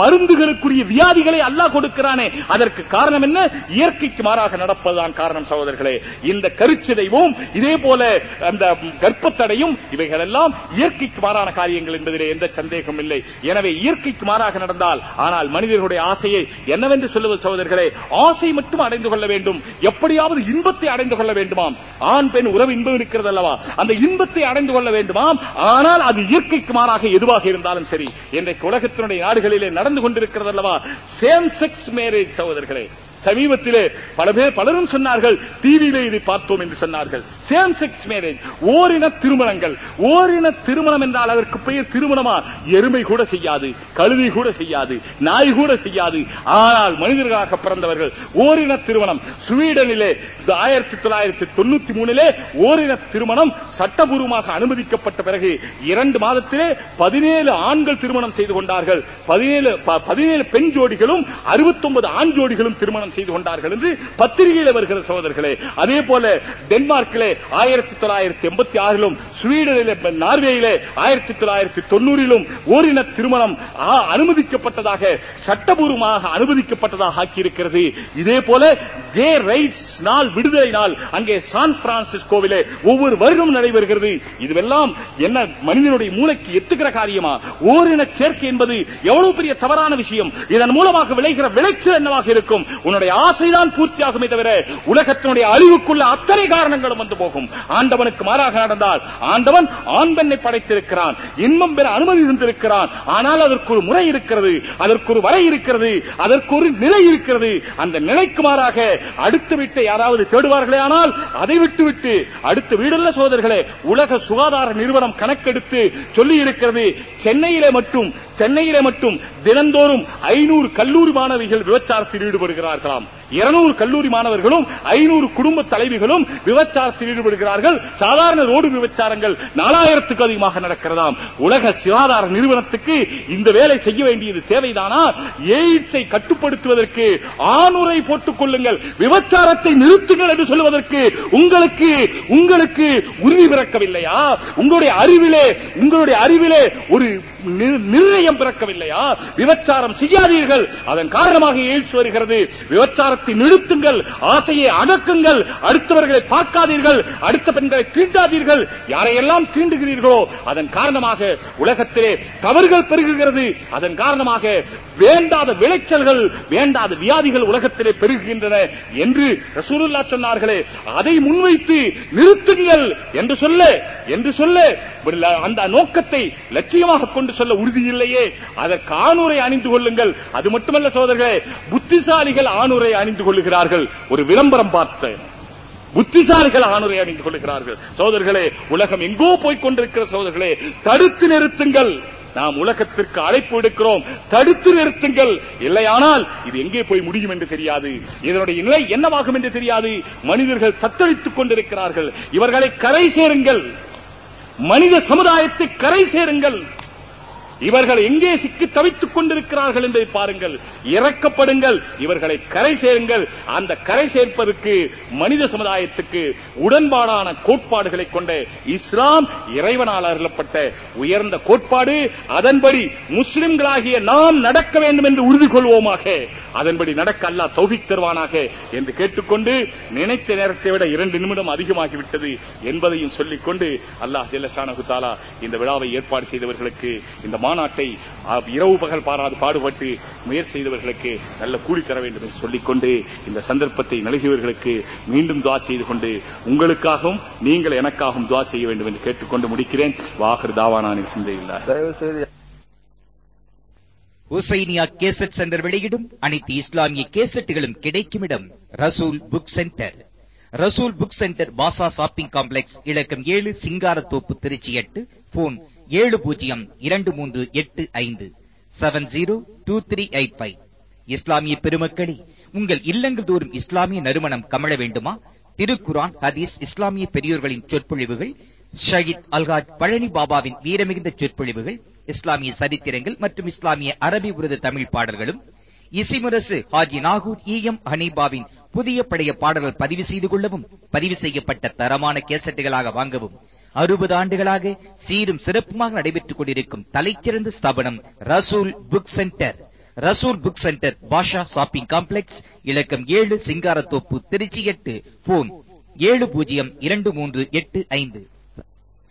மருந்துகளுக்குரிய வியாதிகளை அல்லாஹ் கொடுக்கிறானே. அதற்கு காரணம் என்ன? இயற்கைக்கு மாறாக நடப்பதுதான் காரணம் சகோதரர்களே. இந்த கருச்சிதைவும் இதே போல அந்த கர்ப்பத்தடையும் இவைகள் எல்லாம் இயற்கைக்கு மாறான காரியங்கள் என்பதிலே எந்த சந்தேகம் இல்லை. எனவே இயற்கைக்கு மாறாக நடந்தால் ஆனால் மனிதர்களுடைய ஆசையை என்னவென்று சொல்லுவது சகோதரர்களே? ஆசை மட்டும் அடைந்து கொள்ள வேண்டும். எப்படியாவது இன்பத்தை அடைந்து கொள்ள வேண்டுமாம். ஆண் பெண் உறவு இன்பம் இருக்கிறது அல்லவா? அந்த இன்பத்தை அடைந்து கொள்ள வேண்டுமாம். ஆனால் அது இயற்கைக்கு மாறாக எதுவாக இருந்தாலும் சரி இன்றைக்கு உலகத்தினுடைய நாடுகளிலே நடந்து கொண்டிருக்கிறது அல்லவா? சேம் செக்ஸ் மேரேஜ் சகோதரர்களே சமீபத்திலே பல பேர் பலரும் சொன்னார்கள் டிவியிலே இதை பார்த்தோம் என்று சொன்னார்கள். சேம் செக்ஸ் மேரேஜ் ஓரின திருமணங்கள். ஓரின திருமணம் என்றால் அதற்கு பெயர் திருமணமா? எருமை கூட செய்யாது கழுதி கூட செய்யாது நாய் கூட செய்யாது. ஆனால் மனிதர்களாக பிறந்தவர்கள் ஓரின திருமணம். ஸ்வீடனிலே ஆயிரத்தி தொள்ளாயிரத்தி தொண்ணூத்தி மூணிலே ஓரின திருமணம் சட்டபூர்வமாக அனுமதிக்கப்பட்ட பிறகு இரண்டு மாதத்திலே பதினேழு ஆண்கள் திருமணம் செய்து கொண்டார்கள். பதினேழு பதினேழு பெண் ஜோடிகளும் அறுபத்தி ஒன்பது ஆண் ஜோடிகளும் திருமணம் செய்து கொண்டார்கள் என்று பத்திரிகையில் வருகிற சகோதரர்களே. அதே போல டென்மார்க்கிலே ஆயிரத்தி தொள்ளாயிரத்தி எண்பத்தி ஆறிலும் ஸ்வீடனிலே நார்வேயிலே ஆயிரத்தி தொள்ளாயிரத்தி தொண்ணூறிலும் ஓரின திருமணம் அனுமதிக்கப்பட்டதாக சட்டபூர்வமாக அனுமதிக்கப்பட்டதாக ஆக்கியிருக்கிறது. இதே போல கே ரைட்ஸ் நாள் விடுதலை நாள் அங்கே சான் பிரான்சிஸ்கோவிலே ஒவ்வொரு வருடம் நடைபெறுகிறது. இதுவெல்லாம் என்ன மனிதனுடைய மூளைக்கு எத்துக்கிற காரியமா? ஓரின சேர்க்கை என்பது எவ்வளவு பெரிய தவறான விஷயம். இதன் மூலமாக விளைகிற விளைச்சல் என்னவாக இருக்கும்? உன்னுடைய ஆசைதான் பூர்த்தியாகுமே தவிர உலகத்தினுடைய அழிவுக்குள்ள அத்தனை காரணங்களும் வந்து போகும். ஆண்டவனுக்கு மாறாக நடந்தால் ஆண்டவன் ஆண் பெண்ணை படைத்திருக்கிறான். இன்பம் பெற அனுமதி இருந்திருக்கிறான் ஆனால் அதற்கு ஒரு முறை இருக்கிறது. அதற்கு ஒரு வரை இருக்கிறது. அதற்கு ஒரு நிலை இருக்கிறது. அந்த நிலைக்கு மாறாக அடுத்த வீட்டை யாராவது தேடுவார்களே ஆனால் அதை விட்டுவிட்டு அடுத்த வீடுள்ள சோதர்களே உலக சுகாதார நிறுவனம் கணக்கெடுத்து சொல்லி இருக்கிறது. சென்னையிலே மட்டும் சென்னையிலே மட்டும் தினந்தோறும் ஐநூறு கல்லூரி மாணவிகள் விபச்சாரத்தில் ஈடுபடுகிறார்களாம். இருநூறு கல்லூரி மாணவர்களும் ஐநூறு குடும்ப தலைவிகளும் விபச்சாரத்தில் ஈடுபடுகிறார்கள். சாதாரண ரோடு விபச்சாரங்கள் நாலாயிரத்துக்கு அதிகமாக நடக்கிறதாம். உலக சுகாதார நிறுவனத்துக்கு இந்த வேலை செய்ய வேண்டியது தேவைதானா? எய்ட்ஸை கட்டுப்படுத்துவதற்கு ஆணுரை போட்டுக் கொள்ளுங்கள். விபச்சாரத்தை நிறுத்துங்கள் என்று சொல்வதற்கு உங்களுக்கு உங்களுக்கு உறுதி பிறக்கவில்லையா? உங்களுடைய அறிவிலே உங்களுடைய அறிவிலே ஒரு நிர்ணயம் பிறக்கவில்லையா? விபச்சாரம் செய்யாதீர்கள். அதன் காரணமாக எய்ட்ஸ் வருகிறது. விபச்சாரம் விபச்சாரத்தை நிறுத்துங்கள் ஆசையை அடக்குங்கள் அடுத்தவர்களை பார்க்காதீர்கள் அடுத்த பெண்களை தீண்டாதீர்கள். யாரையெல்லாம் தீண்டுகிறீர்களோ அதன் காரணமாக உலகத்திலே தவறுகள் பெருகுகிறது. அதன் காரணமாக வேண்டாத விளைச்சல்கள் வேண்டாத வியாதிகள் உலகத்திலே பெருகுகின்றன என்று ரசூலுல்லா சொன்னார்களே. அதை முன்வைத்து நிறுத்துங்கள் என்று சொல்ல என்று சொல்ல அந்த நோக்கத்தை லட்சியமாக கொண்டு சொல்ல உறுதியில்லையே. அதற்கு ஆணுரை அணிந்து கொள்ளுங்கள். அது மட்டுமல்ல சோதர்களே புத்திசாலிகள் ஆணுரை அணிந்து கொள்ளுகிறார்கள். ஒரு விளம்பரம் பார்த்த புத்திசாலிகள் ஆணுரை அணிந்து கொள்ளுகிறார்கள். சோதர்களே உலகம் எங்கோ போய் கொண்டிருக்கிற சோதர்களே தடுத்து நிறுத்துங்கள். நாம் உலகத்திற்கு அழைப்பு எடுக்கிறோம். தடுத்து நிறுத்துங்கள். இல்லையானால் இது எங்கே போய் முடியும் என்று தெரியாது. இதனுடைய நிலை என்னவாகும் என்று தெரியாது. மனிதர்கள் தத்தளித்துக் கொண்டிருக்கிறார்கள். இவர்களை கரை சேருங்கள். மனித சமுதாயத்தை கரை சேருங்கள். இவர்கள் எங்கே சிக்கி தவித்துக் கொண்டிருக்கிறார்கள் என்பதை பாருங்கள். இறக்கப்படுங்கள். இவர்களை கரை சேருங்கள். அந்த கரை சேர்ப்பதற்கு மனித சமுதாயத்துக்கு உடன்பாடான கோட்பாடுகளை கொண்ட இஸ்லாம் இறைவனால் அருளப்பட்ட உயர்ந்த கோட்பாடு. அதன்படி முஸ்லிம்களாகிய நாம் நடக்க வேண்டும் என்று உறுதி கொள்வோமாக அதன்படி நடக்க அல்லாஹ் தௌபிக் தருவானாக என்று கேட்டுக்கொண்டு நினைத்த நேரத்தை விட இரண்டு நிமிடம் அதிகமாகிவிட்டது என்பதையும் சொல்லிக்கொண்டு அல்லாஹ் ஜெல்லஷானஹு தாலா இந்த விழாவை ஏற்பாடு செய்தவர்களுக்கு இந்த மாநாட்டை இரவு பகல் பாராது பாடுபட்டு முயற்சி செய்தவர்களுக்கு நல்ல கூலி தர வேண்டும் என்று சொல்லிக்கொண்டு இந்த சந்தர்ப்பத்தை நல்கியவர்களுக்கு மீண்டும் துவா செய்து கொண்டு உங்களுக்காகவும் நீங்கள் எனக்காகவும் துவா செய்ய வேண்டும் என்று கேட்டுக்கொண்டு முடிக்கிறேன். வாகர் தாவானானின் சிந்தையில்லை தயவு செய்து ஹுசைனியா கேசட் சென்டர் வெளியிடும் அனைத்து இஸ்லாமிய கேசட்டுகளும் கிடைக்கும் இடம் Rasool book centre. Rasool book centre Basha shopping complex இலக்கம் ஏழு சிங்காரத்தோப்பு திருச்சி எட்டு போன் ஏழு பூஜ்ஜியம் இரண்டு மூன்று எட்டு ஐந்து seven zero two three eight five இஸ்லாமிய பெருமக்களே உங்கள் இல்லங்கள் தோறும் இஸ்லாமிய நறுமணம் கமழ வேண்டுமா? திருக்குரான் ஹதீஸ் இஸ்லாமிய பெரியோர்களின் சொற்பொழிவுகள் ஷஹீத் அல்காஜ் பழனி பாபாவின் வீரமிகுந்த சொற்பொழிவுகள் இஸ்லாமிய சரித்திரங்கள் மற்றும் இஸ்லாமிய அரபி உருது தமிழ் பாடல்களும் இசிமுரசு ஹாஜி நாகூர் இ எம் ஹனீபாவின் புதிய பழைய பாடல்கள் பதிவு செய்து கொள்ளவும் பதிவு செய்யப்பட்ட தரமான கேசட்டுகளாக வாங்கவும் அறுபது ஆண்டுகளாக சீரும் சிறப்புமாக நடைபெற்றுக் கொண்டிருக்கும் தலைச்சிறந்த ஸ்தாபனம் Rasool book centre. Rasool book centre Basha shopping complex இலக்கம் ஏழு சிங்காரத்தோப்பு திருச்சி எட்டு போன் ஏழு பூஜ்ஜியம் இரண்டு மூன்று எட்டு ஐந்து.